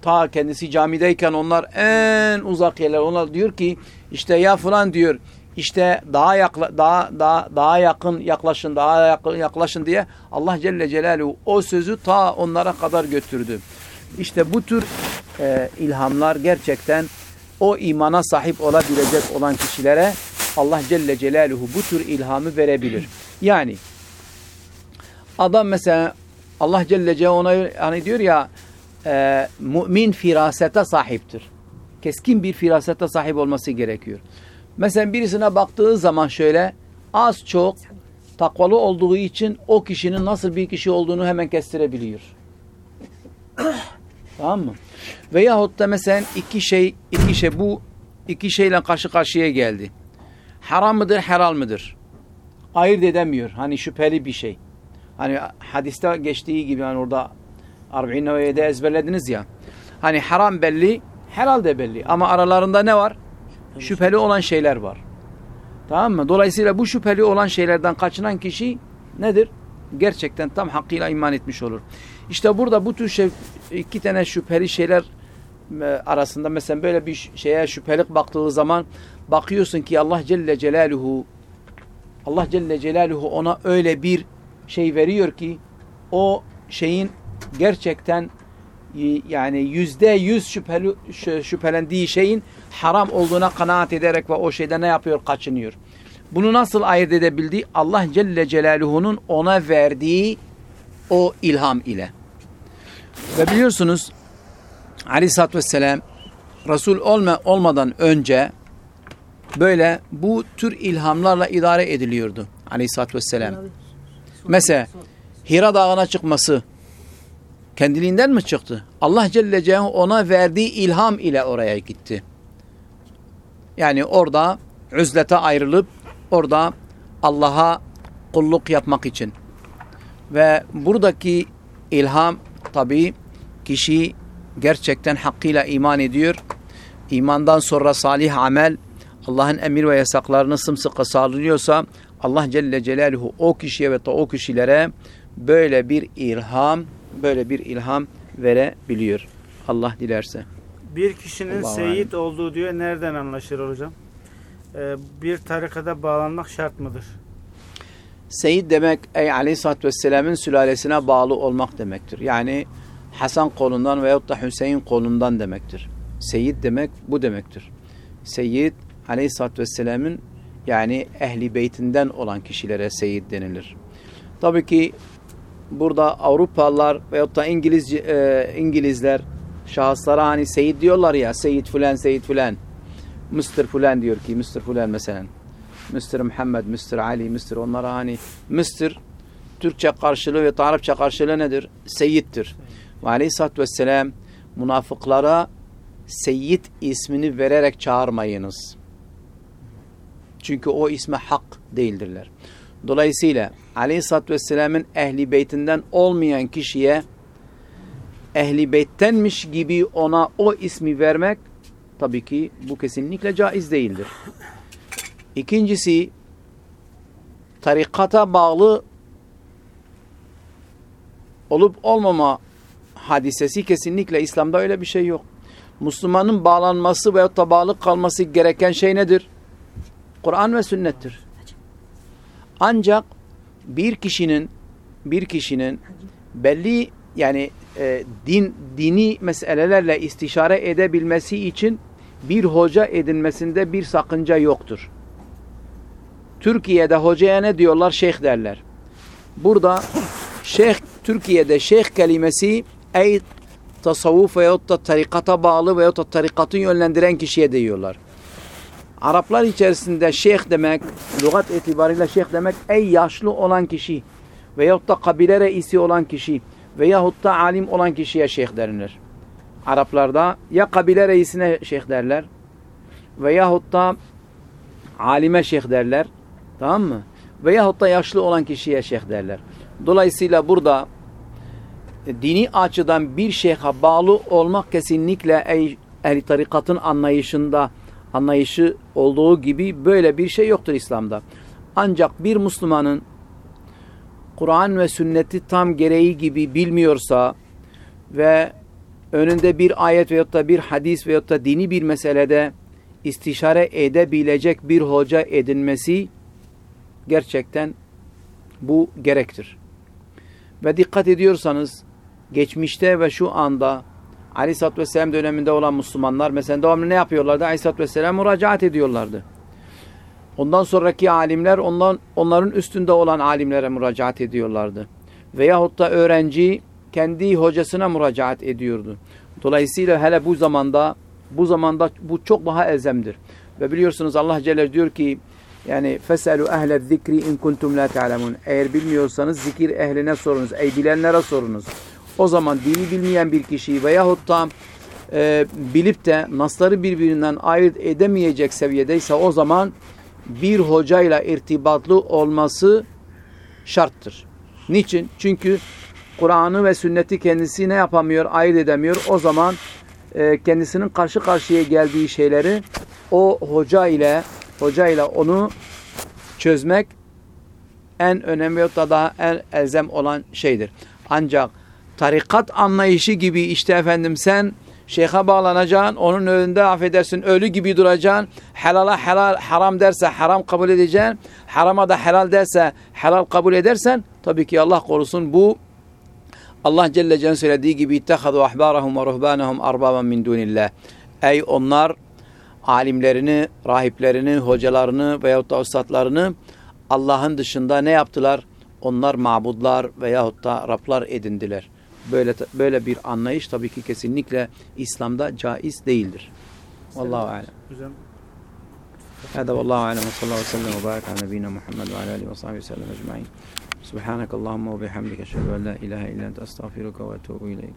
ta kendisi camideyken onlar en uzak yerler onlar diyor ki işte ya falan diyor işte daha yakla, daha daha daha yakın yaklaşın daha yakın yaklaşın diye Allah Celle Celaluhu o sözü ta onlara kadar götürdü. İşte bu tür e, ilhamlar gerçekten o imana sahip olabilecek olan kişilere Allah Celle Celaluhu bu tür ilhamı verebilir. Yani adam mesela Allah Celle Celaluhu ona hani diyor ya e, mümin firasete sahiptir. Keskin bir firasete sahip olması gerekiyor. Mesela birisine baktığı zaman şöyle az çok takvalı olduğu için o kişinin nasıl bir kişi olduğunu hemen kestirebiliyor. tamam mı? Veyahut da mesela iki şey, iki şey bu iki şeyle karşı karşıya geldi. Haram mıdır, helal mıdır? Ayırt edemiyor. Hani şüpheli bir şey. Hani hadiste geçtiği gibi hani orada Arba'in Nevevi'de ezberlediniz ya. Hani haram belli, helal de belli. Ama aralarında ne var? Şüpheli olan şeyler var. Tamam mı? Dolayısıyla bu şüpheli olan şeylerden kaçınan kişi nedir? Gerçekten tam hakkıyla iman etmiş olur. İşte burada bu tür şey, iki tane şüpheli şeyler e, arasında mesela böyle bir şeye şüphelik baktığı zaman bakıyorsun ki Allah Celle Celaluhu Allah Celle Celaluhu ona öyle bir şey veriyor ki o şeyin gerçekten yani yüzde yüz şüpheli, şüphelendiği şeyin haram olduğuna kanaat ederek ve o şeyde ne yapıyor? Kaçınıyor. Bunu nasıl ayırt edebildi? Allah Celle Celaluhu'nun ona verdiği o ilham ile. Ve biliyorsunuz Aleyhisselatü Vesselam Resul olma, olmadan önce böyle bu tür ilhamlarla idare ediliyordu Aleyhisselatü Vesselam. Mesela Hira Dağı'na çıkması kendiliğinden mi çıktı? Allah Celle Celaluhu ona verdiği ilham ile oraya gitti. Yani orada üzlete ayrılıp orada Allah'a kulluk yapmak için. Ve buradaki ilham tabi kişi gerçekten hakkıyla iman ediyor. İmandan sonra salih amel Allah'ın emir ve yasaklarını sımsıkı sağlıyorsa Allah Celle Celaluhu o kişiye ve o kişilere böyle bir ilham böyle bir ilham verebiliyor. Allah dilerse. Bir kişinin Allah seyit olduğu diyor nereden anlaşılır hocam? Ee, bir tarikada bağlanmak şart mıdır? Seyit demek ey aleyhissalatü vesselamın sülalesine bağlı olmak demektir. Yani Hasan kolundan veyahut da Hüseyin kolundan demektir. Seyit demek bu demektir. Seyyid aleyhissalatü vesselamın yani ehli beytinden olan kişilere seyit denilir. Tabii ki burada Avrupalılar veyahut da İngiliz, e, İngilizler şahıslara hani seyit diyorlar ya seyit filan seyit filan. Mr. filan diyor ki Mr. filan mesela. Mr. Muhammed, Mr. Ali, Mr. onlara hani Mr. Türkçe karşılığı ve Arapça karşılığı nedir? Seyyittir. Ve aleyhissalatü vesselam münafıklara Seyyid ismini vererek çağırmayınız. Çünkü o isme hak değildirler. Dolayısıyla Aleyhisselatü Vesselam'ın ehli beytinden olmayan kişiye ehli beyttenmiş gibi ona o ismi vermek tabii ki bu kesinlikle caiz değildir. İkincisi tarikata bağlı olup olmama hadisesi kesinlikle İslam'da öyle bir şey yok. Müslümanın bağlanması veyahut da bağlı kalması gereken şey nedir? Kur'an ve sünnettir. Ancak bir kişinin bir kişinin belli yani e, din dini meselelerle istişare edebilmesi için bir hoca edinmesinde bir sakınca yoktur. Türkiye'de hocaya ne diyorlar? Şeyh derler. Burada şeyh Türkiye'de şeyh kelimesi ey tasavvuf veyahut da tarikata bağlı veyahut da tarikatı yönlendiren kişiye diyorlar. Araplar içerisinde şeyh demek, lügat itibariyle şeyh demek ey yaşlı olan kişi veyahut da kabile reisi olan kişi veyahut da alim olan kişiye şeyh denilir. Araplarda ya kabile reisine şeyh derler veyahut da alime şeyh derler. Tamam mı? Veyahut da yaşlı olan kişiye şeyh derler. Dolayısıyla burada e, dini açıdan bir şeyha bağlı olmak kesinlikle ehli tarikatın anlayışında anlayışı olduğu gibi böyle bir şey yoktur İslam'da. Ancak bir Müslümanın Kur'an ve sünneti tam gereği gibi bilmiyorsa ve önünde bir ayet veyahut da bir hadis veyahut da dini bir meselede istişare edebilecek bir hoca edinmesi gerçekten bu gerektir. Ve dikkat ediyorsanız geçmişte ve şu anda Aleyhisselatü Vesselam döneminde olan Müslümanlar mesela devamlı ne yapıyorlardı? Aleyhisselatü Vesselam müracaat ediyorlardı. Ondan sonraki alimler ondan, onların üstünde olan alimlere müracaat ediyorlardı. Veyahut da öğrenci kendi hocasına müracaat ediyordu. Dolayısıyla hele bu zamanda bu zamanda bu çok daha elzemdir. Ve biliyorsunuz Allah Celle diyor ki yani feselu ehle zikri in kuntum la ta'lemun. Eğer bilmiyorsanız zikir ehline sorunuz. Ey bilenlere sorunuz. O zaman dini bilmeyen bir kişi veyahut da e, bilip de nasları birbirinden ayırt edemeyecek seviyedeyse o zaman bir hocayla irtibatlı olması şarttır. Niçin? Çünkü Kur'an'ı ve sünneti kendisi ne yapamıyor, ayırt edemiyor. O zaman e, kendisinin karşı karşıya geldiği şeyleri o hoca ile hoca ile onu çözmek en önemli ve daha en elzem olan şeydir. Ancak tarikat anlayışı gibi işte efendim sen şeyha bağlanacaksın, onun önünde affedersin ölü gibi duracaksın, helala helal haram derse haram kabul edeceksin, harama da helal derse helal kabul edersen tabii ki Allah korusun bu Allah Celle Celle'nin söylediği gibi ittehadu ahbarahum ve ruhbanahum arbaban min dunillah. Ey onlar alimlerini, rahiplerini, hocalarını veyahut da ustadlarını Allah'ın dışında ne yaptılar? Onlar mabudlar veyahut da Rablar edindiler Böyle böyle bir anlayış tabii ki kesinlikle İslam'da caiz değildir. Vallahu alem. Hocam هذا والله اعلم وصلى الله وسلم وبارك على نبينا محمد وعلى اله وصحبه وسلم اجمعين. سبحانك اللهم وبحمدك اشهد ان لا اله الا انت استغفرك واتوب اليك.